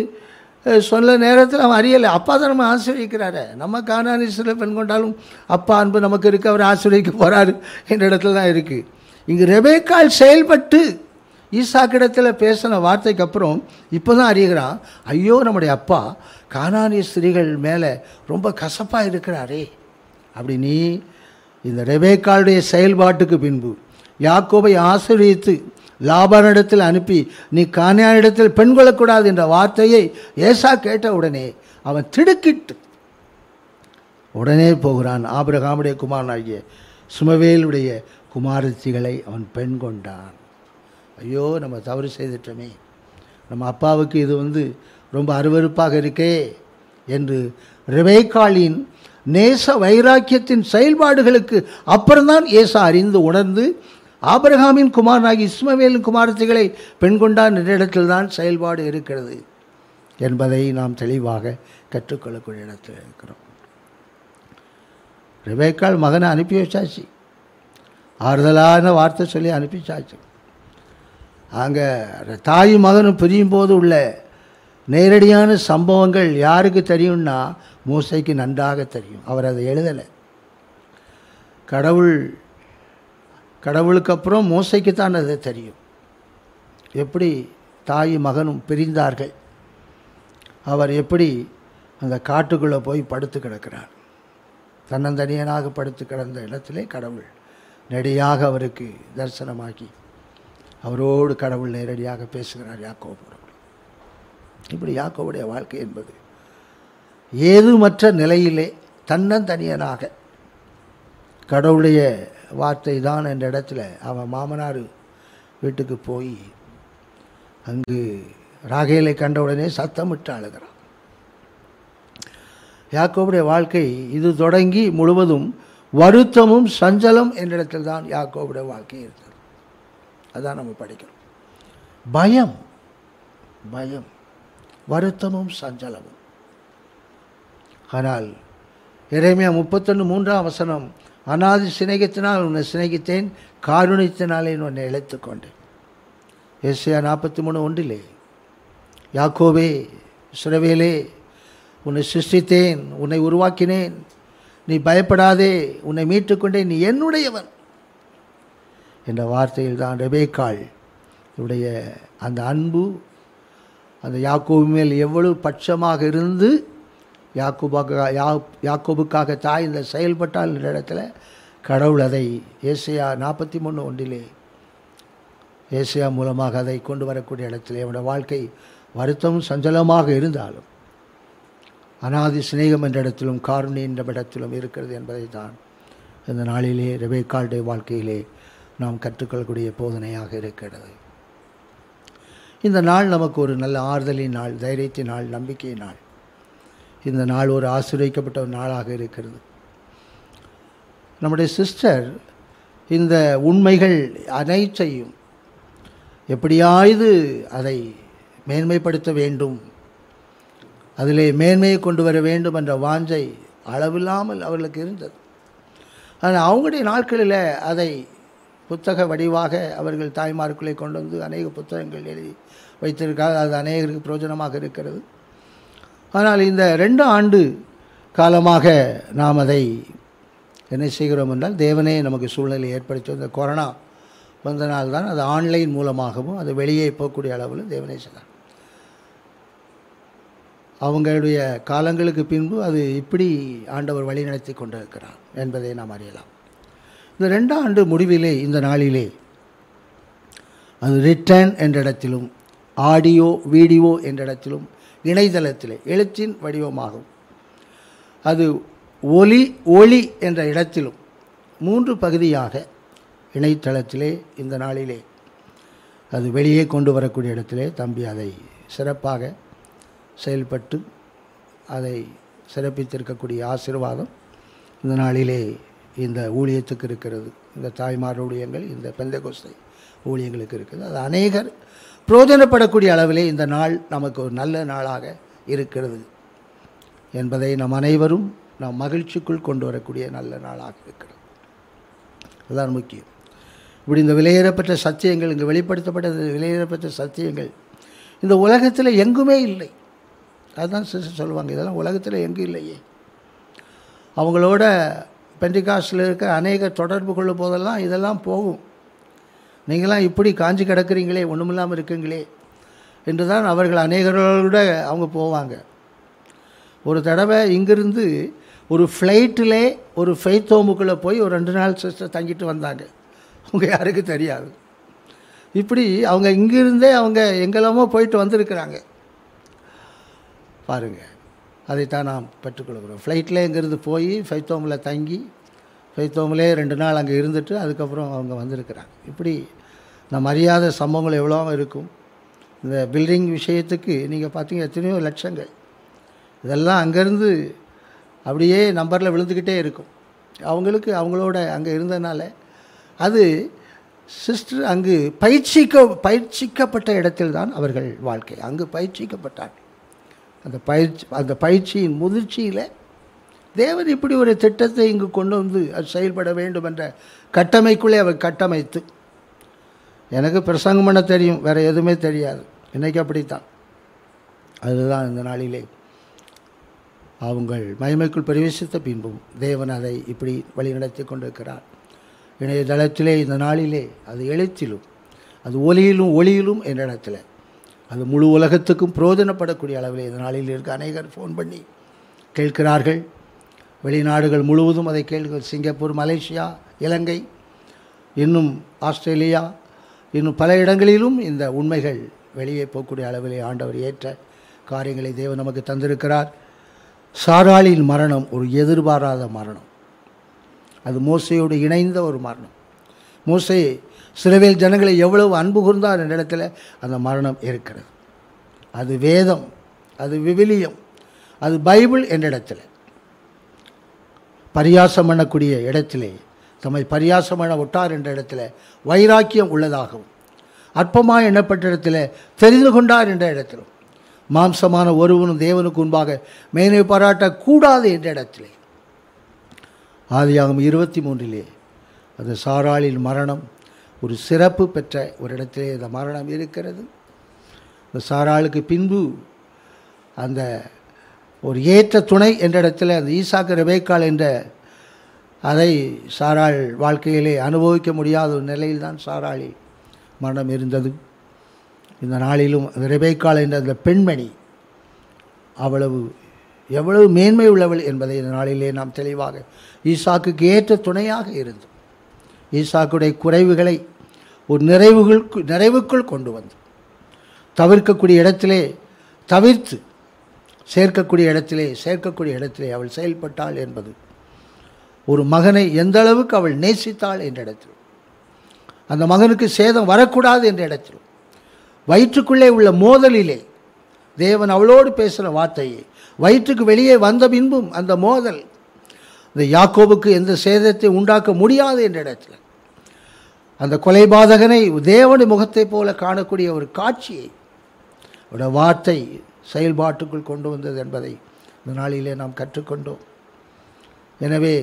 சொல்ல நேரத்தில் அவன் அறியலை. அப்பா தான் நம்ம ஆசிரியக்கிறாரு. நம்ம காணானிசில் பெண் கொண்டாலும் அப்பா அன்பு நமக்கு இருக்கு அவர் ஆசிரியக்க போகிறாரு என்ற இடத்துல தான் இருக்குது இங்கு ரெபேக்கால் செயல்பட்டு ஈசாக்கிடத்தில் பேசின வார்த்தைக்கு அப்புறம் இப்போ தான் அறிகிறான் ஐயோ நம்முடைய அப்பா கானானிய ஸ்திரீகள் மேலே ரொம்ப கசப்பாக இருக்கிறாரே அப்படி நீ இந்த ரெபேக்காளுடைய செயல்பாட்டுக்கு பின்பு யாக்கோபை ஆசிரியத்து லாபானிடத்தில் அனுப்பி நீ காணியானிடத்தில் பெண் கொள்ளக்கூடாது என்ற வார்த்தையை ஏசா கேட்ட உடனே அவன் திடுக்கிட்டு உடனே போகிறான். ஆபிரகாமுடைய குமாரனாகிய சுமவேலுடைய குமாரத்திகளை அவன் பெண் கொண்டான். ஐயோ நம்ம தவறு செய்துட்டோமே. நம்ம அப்பாவுக்கு இது வந்து ரொம்ப அருவருப்பாக இருக்கே என்று ரெபேக்காளின் நேச வைராக்கியத்தின் செயல்பாடுகளுக்கு அப்புறம்தான் ஏசா அறிந்து உணர்ந்து ஆபிரகாமின் குமாரனாகி இஸ்மவேலின் குமாரத்திகளை பெண் கொண்டான் என்ற இடத்தில்தான் செயல்பாடு இருக்கிறது என்பதை நாம் தெளிவாக கற்றுக்கொள்ளக்கூடிய இடத்தில் இருக்கிறோம். ரிவேக்கால் மகனை அனுப்பி வச்சாச்சு. ஆறுதலான வார்த்தை சொல்லி அனுப்பிச்சாச்சு. அங்கே தாய் மகனும் பிரியும் போது உள்ள நேரடியான சம்பவங்கள் யாருக்கு தெரியும்னா மூசைக்கு நன்றாக தெரியும். அவர் அதை எழுதலை. கடவுள் கடவுளுக்கு அப்புறம் மூசைக்கு தான் அது தெரியும். எப்படி தாய் மகனும் பிரிந்தார்கள்? அவர் எப்படி அந்த காட்டுக்குள்ளே போய் படுத்து கிடக்கிறார்? தன்னந்தனியனாக படுத்து கிடந்த இடத்திலே கடவுள் நெடியாக அவருக்கு தரிசனமாகி அவரோடு கடவுள் நேரடியாக பேசுகிறார் யாக்கோபோடு இப்படி யாக்கோவுடைய வாழ்க்கை என்பது ஏதுமற்ற நிலையிலே தன்னந்தனியனாக கடவுளுடைய வார்த்தை தான் என்ற இடத்துல அவன் மாமனார் வீட்டுக்கு போய் அங்கு ராகேலை கண்டவுடனே சத்தமிட்டு அழுகிறான். யாக்கோவுடைய வாழ்க்கை இது தொடங்கி முழுவதும் வருத்தமும் சஞ்சலம் என்ற இடத்தில் தான் யாக்கோவுடைய வாழ்க்கை இருந்தது. அதான் நம்ம படிக்கிறோம். பயம் பயம் வருத்தமும் சஞ்சலமும். ஆனால் இறைமையா முப்பத்தொன்று மூன்றாம் வசனம் அனாதி சிநேகத்தினால் உன்னை சிநேகித்தேன் காருணித்தினாலே உன்னை இழைத்துக்கொண்டேன் ஏசியா நாற்பத்தி மூணு ஒன்றிலே யாக்கோவே சிறவேலே உன்னை சிருஷ்டித்தேன் உன்னை உருவாக்கினேன். நீ பயப்படாதே உன்னை மீட்டுக்கொண்டே நீ என்னுடையவன். என்ற வார்த்தையில் தான் ரெபேக்காள் உடைய அந்த அன்பு அந்த யாக்கோபு மேல் எவ்வளவு பட்சமாக இருந்து யாக்கோபாக யா யாக்கோபுக்காக தாய் இந்த செயல்பட்டால் என்ற இடத்துல கடவுள் அதை ஏசியா நாற்பத்தி மூணு ஒன்றிலே ஏசியா மூலமாக அதை கொண்டு வரக்கூடிய இடத்துல அவனுடைய வாழ்க்கை வருத்தமும் சஞ்சலமாக இருந்தாலும் அனாதி சிநேகம் என்ற இடத்திலும் காரணி என்ற இடத்திலும் இருக்கிறது என்பதை தான் இந்த நாளிலே ரெபேக்காளுடைய வாழ்க்கையிலே நாம் கற்றுக்கொள்ளக்கூடிய போதனையாக இருக்கிறது. இந்த நாள் நமக்கு ஒரு நல்ல ஆறுதலின் நாள் தைரியத்தின் நாள் நம்பிக்கையின் நாள். இந்த நாள் ஒரு ஆசிரியக்கப்பட்ட ஒரு நாளாக இருக்கிறது. நம்முடைய சிஸ்டர் இந்த உண்மைகள் அனைத்தையும் எப்படியாவது அதை மேன்மைப்படுத்த வேண்டும். அதிலே மேன்மையை கொண்டு வர வேண்டும் என்ற வாஞ்சை அளவில்லாமல் அவர்களுக்கு இருந்தது. ஆனால் அவங்களுடைய நாட்களில் அதை புத்தக வடிவாக அவர்கள் தாய்மார்க்குள்ளே கொண்டு வந்து அநேக புத்தகங்கள் எழுதி வைத்திருக்காங்க அது அநேகருக்கு பிரயோஜனமாக இருக்கிறது. ஆனால் இந்த ரெண்டு ஆண்டு காலமாக நாம் அதை என்ன செய்கிறோம் என்றால் தேவனே நமக்கு சூழ்நிலை ஏற்படுத்தி இந்த கொரோனா வந்தனால் தான் அது ஆன்லைன் மூலமாகவும் அது வெளியே போகக்கூடிய அளவில் தேவனே செய்தார். அவங்களுடைய காலங்களுக்கு பின்பு அது இப்படி ஆண்டவர் வழிநடத்தி கொண்டிருக்கிறார் என்பதை நாம் அறியலாம். இந்த ரெண்டாம் ஆண்டு முடிவிலே இந்த நாளிலே அது ரிட்டர்ன் என்ற இடத்திலும் ஆடியோ வீடியோ என்ற இடத்திலும் இணையதளத்திலே எழுத்தின் வடிவமாகும். அது ஒலி ஒளி என்ற இடத்திலும் மூன்று பகுதியாக இணையதளத்திலே இந்த நாளிலே அது வெளியே கொண்டு வரக்கூடிய இடத்திலே தம்பி அதை சிறப்பாக செயல்பட்டு அதை சிறப்பித்திருக்கக்கூடிய ஆசீர்வாதம் இந்த நாளிலே இந்த ஊழியத்துக்கு இருக்கிறது. இந்த தாய்மார் ஊழியங்கள் இந்த பெந்தகோஸ்தை ஊழியங்களுக்கு இருக்குது. அது அநேகர் புரோஜனப்படக்கூடிய அளவிலே இந்த நாள் நமக்கு ஒரு நல்ல நாளாக இருக்கிறது என்பதை நம் அனைவரும் நாம் மகிழ்ச்சிக்குள் கொண்டு வரக்கூடிய நல்ல நாளாக இருக்கிறது. அதுதான் முக்கியம். இப்படி இந்த விலையேறப்பட்ட சத்தியங்கள் இங்கு வெளிப்படுத்தப்பட்ட இந்த விலையேறப்பட்ட சத்தியங்கள் இந்த உலகத்தில் எங்குமே இல்லை. அதுதான் சிஸ்டர் சொல்லுவாங்க இதெல்லாம் உலகத்தில் எங்கும் இல்லையே. அவங்களோட பெண்டிகாஸ்டில் இருக்க அநேக தொடர்பு கொள்ளும் போதெல்லாம் இதெல்லாம் போகும். நீங்களாம் இப்படி காஞ்சி கிடக்கிறீங்களே ஒன்றுமில்லாமல் இருக்கீங்களே என்று தான் அவர்கள் அநேகர்களோட அவங்க போவாங்க. ஒரு தடவை இங்கிருந்து ஒரு ஃப்ளைட்டிலே ஒரு ஃபெய்த்தோமுக்குள்ளே போய் ஒரு ரெண்டு நாள் சிஸ்டர் தங்கிட்டு வந்தாங்க. அவங்க யாருக்கு தெரியாது. இப்படி அவங்க இங்கிருந்தே அவங்க எங்கெல்லாமோ போயிட்டு வந்திருக்கிறாங்க. பாருங்கள் அதைத்தான் நாம் பெற்றுக்கொள்கிறோம். ஃப்ளைட்டில் இங்கேருந்து போய் ஃபைத்தோமில் தங்கி ஃபைத்தோமிலே ரெண்டு நாள் அங்கே இருந்துட்டு அதுக்கப்புறம் அவங்க வந்திருக்கிறாங்க. இப்படி நம்ம அறியாத சம்பவங்கள் எவ்வளோ இருக்கும். இந்த பில்டிங் விஷயத்துக்கு நீங்கள் பார்த்தீங்க எத்தனையோ லட்சங்கள். இதெல்லாம் அங்கேருந்து அப்படியே நம்பரில் விழுந்துக்கிட்டே இருக்கும். அவங்களுக்கு அவங்களோட அங்கே இருந்ததுனால. அது சிஸ்டர் அங்கு பயிற்சிக்க பயிற்சிக்கப்பட்ட இடத்தில் தான் அவர்கள் வாழ்க்கை. அங்கு பயிற்சிக்கப்பட்டார்கள். அந்த பயிற்சி அந்த பயிற்சியின் முதிர்ச்சியில் தேவன் இப்படி ஒரு திட்டத்தை இங்கு கொண்டு வந்து அது செயல்பட வேண்டும் என்ற கட்டமைக்குள்ளே அவர் கட்டமைத்து. எனக்கு பிரசங்கம் பண்ண தெரியும் வேறு எதுவுமே தெரியாது. இன்றைக்கி அப்படித்தான். அதுதான் இந்த நாளிலே. அவங்கள் மகிமைக்குள் பிரவேசித்த பின்பும் தேவன் அதை இப்படி வழிநடத்தி கொண்டிருக்கிறார். இணையதளத்திலே இந்த நாளிலே அது எழுத்திலும் அது ஒலியிலும் ஒளியிலும் என்ற இடத்துல அது முழு உலகத்துக்கும் புரோஜனப்படக்கூடிய அளவில் இந்த நாளில் இருக்க. அநேகர் ஃபோன் பண்ணி கேட்கிறார்கள். வெளிநாடுகள் முழுவதும் அதை கேள்வி சிங்கப்பூர் மலேசியா இலங்கை இன்னும் ஆஸ்திரேலியா இன்னும் பல இடங்களிலும் இந்த உண்மைகள் வெளியே போகக்கூடிய அளவிலே ஆண்டவர் ஏற்ற காரியங்களை தேவன் நமக்கு தந்திருக்கிறார். சாராளின் மரணம் ஒரு எதிர்பாராத மரணம். அது மோசையோடு இணைந்த ஒரு மரணம். மோசை சிலவேல் ஜனங்களை எவ்வளவு அன்பு கூர்ந்தார் என்ற இடத்துல அந்த மரணம் இருக்கிறது. அது வேதம் அது விவிலியம் அது பைபிள் என்ற இடத்துல. பரியாசம் பண்ணக்கூடிய இடத்திலே தம்மை பரியாசம் பண்ண ஒட்டார் என்ற இடத்துல வைராக்கியம் உள்ளதாகவும் அற்பமாக எண்ணப்பட்ட இடத்துல தெரிந்து கொண்டார் என்ற இடத்திலும் மாம்சமான ஒருவனும் தேவனுக்கு முன்பாக மேனை பாராட்டக்கூடாது என்ற இடத்திலே. ஆதியாகம் இருபத்தி மூன்றிலே அது சாராளின் மரணம் ஒரு சிறப்பு பெற்ற ஒரு இடத்திலே இந்த மரணம் இருக்கிறது. இந்த சாராளுக்கு பின்பு அந்த ஒரு ஏற்ற துணை என்ற இடத்துல அந்த ஈசாக்கு ரெபேக்கால் என்ற அதை சாராள் வாழ்க்கையிலே அனுபவிக்க முடியாத ஒரு நிலையில்தான் சாராளி மரணம் இருந்தது. இந்த நாளிலும் அந்த ரெபேக்கால் என்ற அந்த பெண்மணி அவ்வளவு எவ்வளவு மேன்மை உள்ளவள் என்பதை இந்த நாளிலே நாம் தெளிவாக ஈசாக்குக்கு ஏற்ற துணையாக இருந்தோம் ஈசாக்குடைய குறைவுகளை ஒரு நிறைவுகள் நிறைவுக்குள் கொண்டு வந்து. தவிர்க்கக்கூடிய இடத்திலே தவிர்த்து சேர்க்கக்கூடிய இடத்திலே சேர்க்கக்கூடிய இடத்திலே அவள் செயல்பட்டாள் என்பது. ஒரு மகனை எந்த அளவுக்கு அவள் நேசித்தாள் என்ற இடத்தில் அந்த மகனுக்கு சேதம் வரக்கூடாது என்ற இடத்தில் வயிற்றுக்குள்ளே உள்ள மோதலிலே தேவன் அவளோடு பேசுகிற வார்த்தையை வயிற்றுக்கு வெளியே வந்த பின்பும் அந்த மோதல் இந்த யாக்கோபுக்கு எந்த சேதத்தை உண்டாக்க முடியாது என்ற இடத்தில். அந்த கொலைபாதகனை தேவனு முகத்தை போல காணக்கூடிய ஒரு காட்சியை அவருடைய வார்த்தை செயல்பாட்டுக்குள் கொண்டு வந்தது என்பதை இந்த நாளிலே நாம் கற்றுக்கொண்டோம். எனவே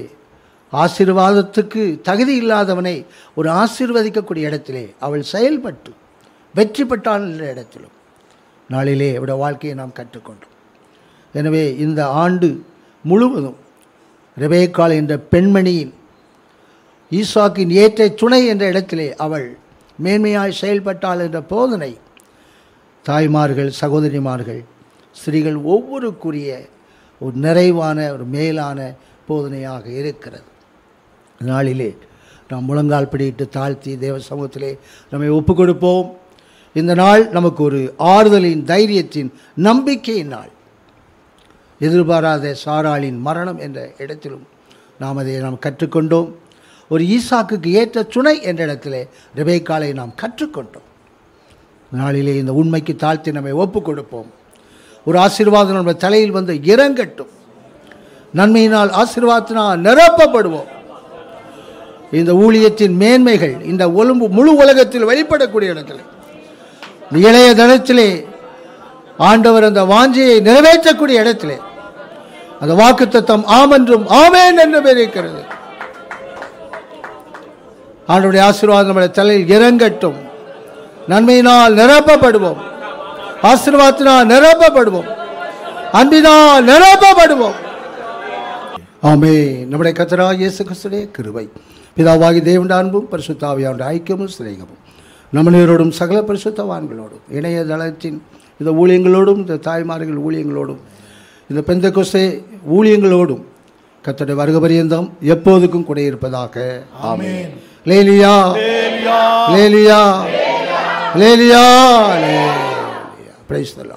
ஆசீர்வாதத்துக்கு தகுதி இல்லாதவனை ஒரு ஆசீர்வதிக்கக்கூடிய இடத்திலே அவள் செயல்பட்டு வெற்றி பெற்றாள் என்ற இடத்திலும் நாளிலே அவருடைய வாழ்க்கையை நாம் கற்றுக்கொண்டோம். எனவே இந்த ஆண்டு முழுவதும் ரெபேக்கால் என்ற பெண்மணியின் ஈசாக்கின் ஏற்ற துணை என்ற இடத்திலே அவள் மேன்மையாய் செயல்பட்டாள் என்ற போதனை. தாய்மார்கள் சகோதரிமார்கள் ஸ்திரீகள் ஒவ்வொருக்குரிய ஒரு நிறைவான ஒரு மேலான போதனையாக இருக்கிறது. நாளிலே நாம் முழங்கால் பிடிட்டு தாழ்த்தி தேவ சமூகத்திலே நம்மை ஒப்பு கொடுப்போம் இந்த நாள் நமக்கு ஒரு ஆறுதலின் தைரியத்தின் நம்பிக்கையின் நாள். எதிர்பாராத சாராளின் மரணம் என்ற இடத்திலும் நாம் அதை நாம் கற்றுக்கொண்டோம். ஒரு ஈசாக்குக்கு ஏற்ற துணை என்ற இடத்திலே ரெபேக்காலை நாம் கற்றுக்கொண்டோம். நாளிலே இந்த உண்மைக்கு தாழ்த்தி நம்மை ஒப்புக் கொடுப்போம் ஒரு ஆசீர்வாதம் நம்ம தலையில் வந்து இறங்கட்டும். நன்மையினால் ஆசீர்வாதத்தினால் நிரப்பப்படுவோம். இந்த ஊழியத்தின் மேன்மைகள் இந்த ஒலும்பு முழு உலகத்தில் வெளிப்படக்கூடிய இடத்துல. இளைய தினத்திலே ஆண்டவர் அந்த வாஞ்சியை நிறைவேற்றக்கூடிய இடத்திலே. அந்த வாக்குத்தத்தம் ஆமென்றும் ஆமேன் என்று இருக்கிறது. ஆண்டுடைய ஆசீர்வாதம் நம்முடைய தலையில் இறங்கட்டும். நன்மையினால் நிரப்பப்படுவோம். ஆசீர்வாதத்தினால் நிரப்பப்படுவோம். அன்பினால் நிரப்பப்படுவோம். ஆமே நம்முடைய கத்தரா இயேசு கிறிஸ்துடைய கிருவை பிதாவாகி தேவண்ட அன்பும் பரிசுத்தாவியாவுடைய ஐக்கியமும் சிநேகமும் நம்மளோடும் சகல பரிசுத்தவான்களோடும் இணையதளத்தின் இந்த ஊழியங்களோடும் இந்த தாய்மார்கள் ஊழியங்களோடும் இந்த பெந்த கொசை ஊழியங்களோடும் கத்தோடைய வருக பரியந்தம் எப்போதுக்கும் கூட இருப்பதாக. ஆமென். Hallelujah. Hallelujah. Hallelujah. Praise the Lord.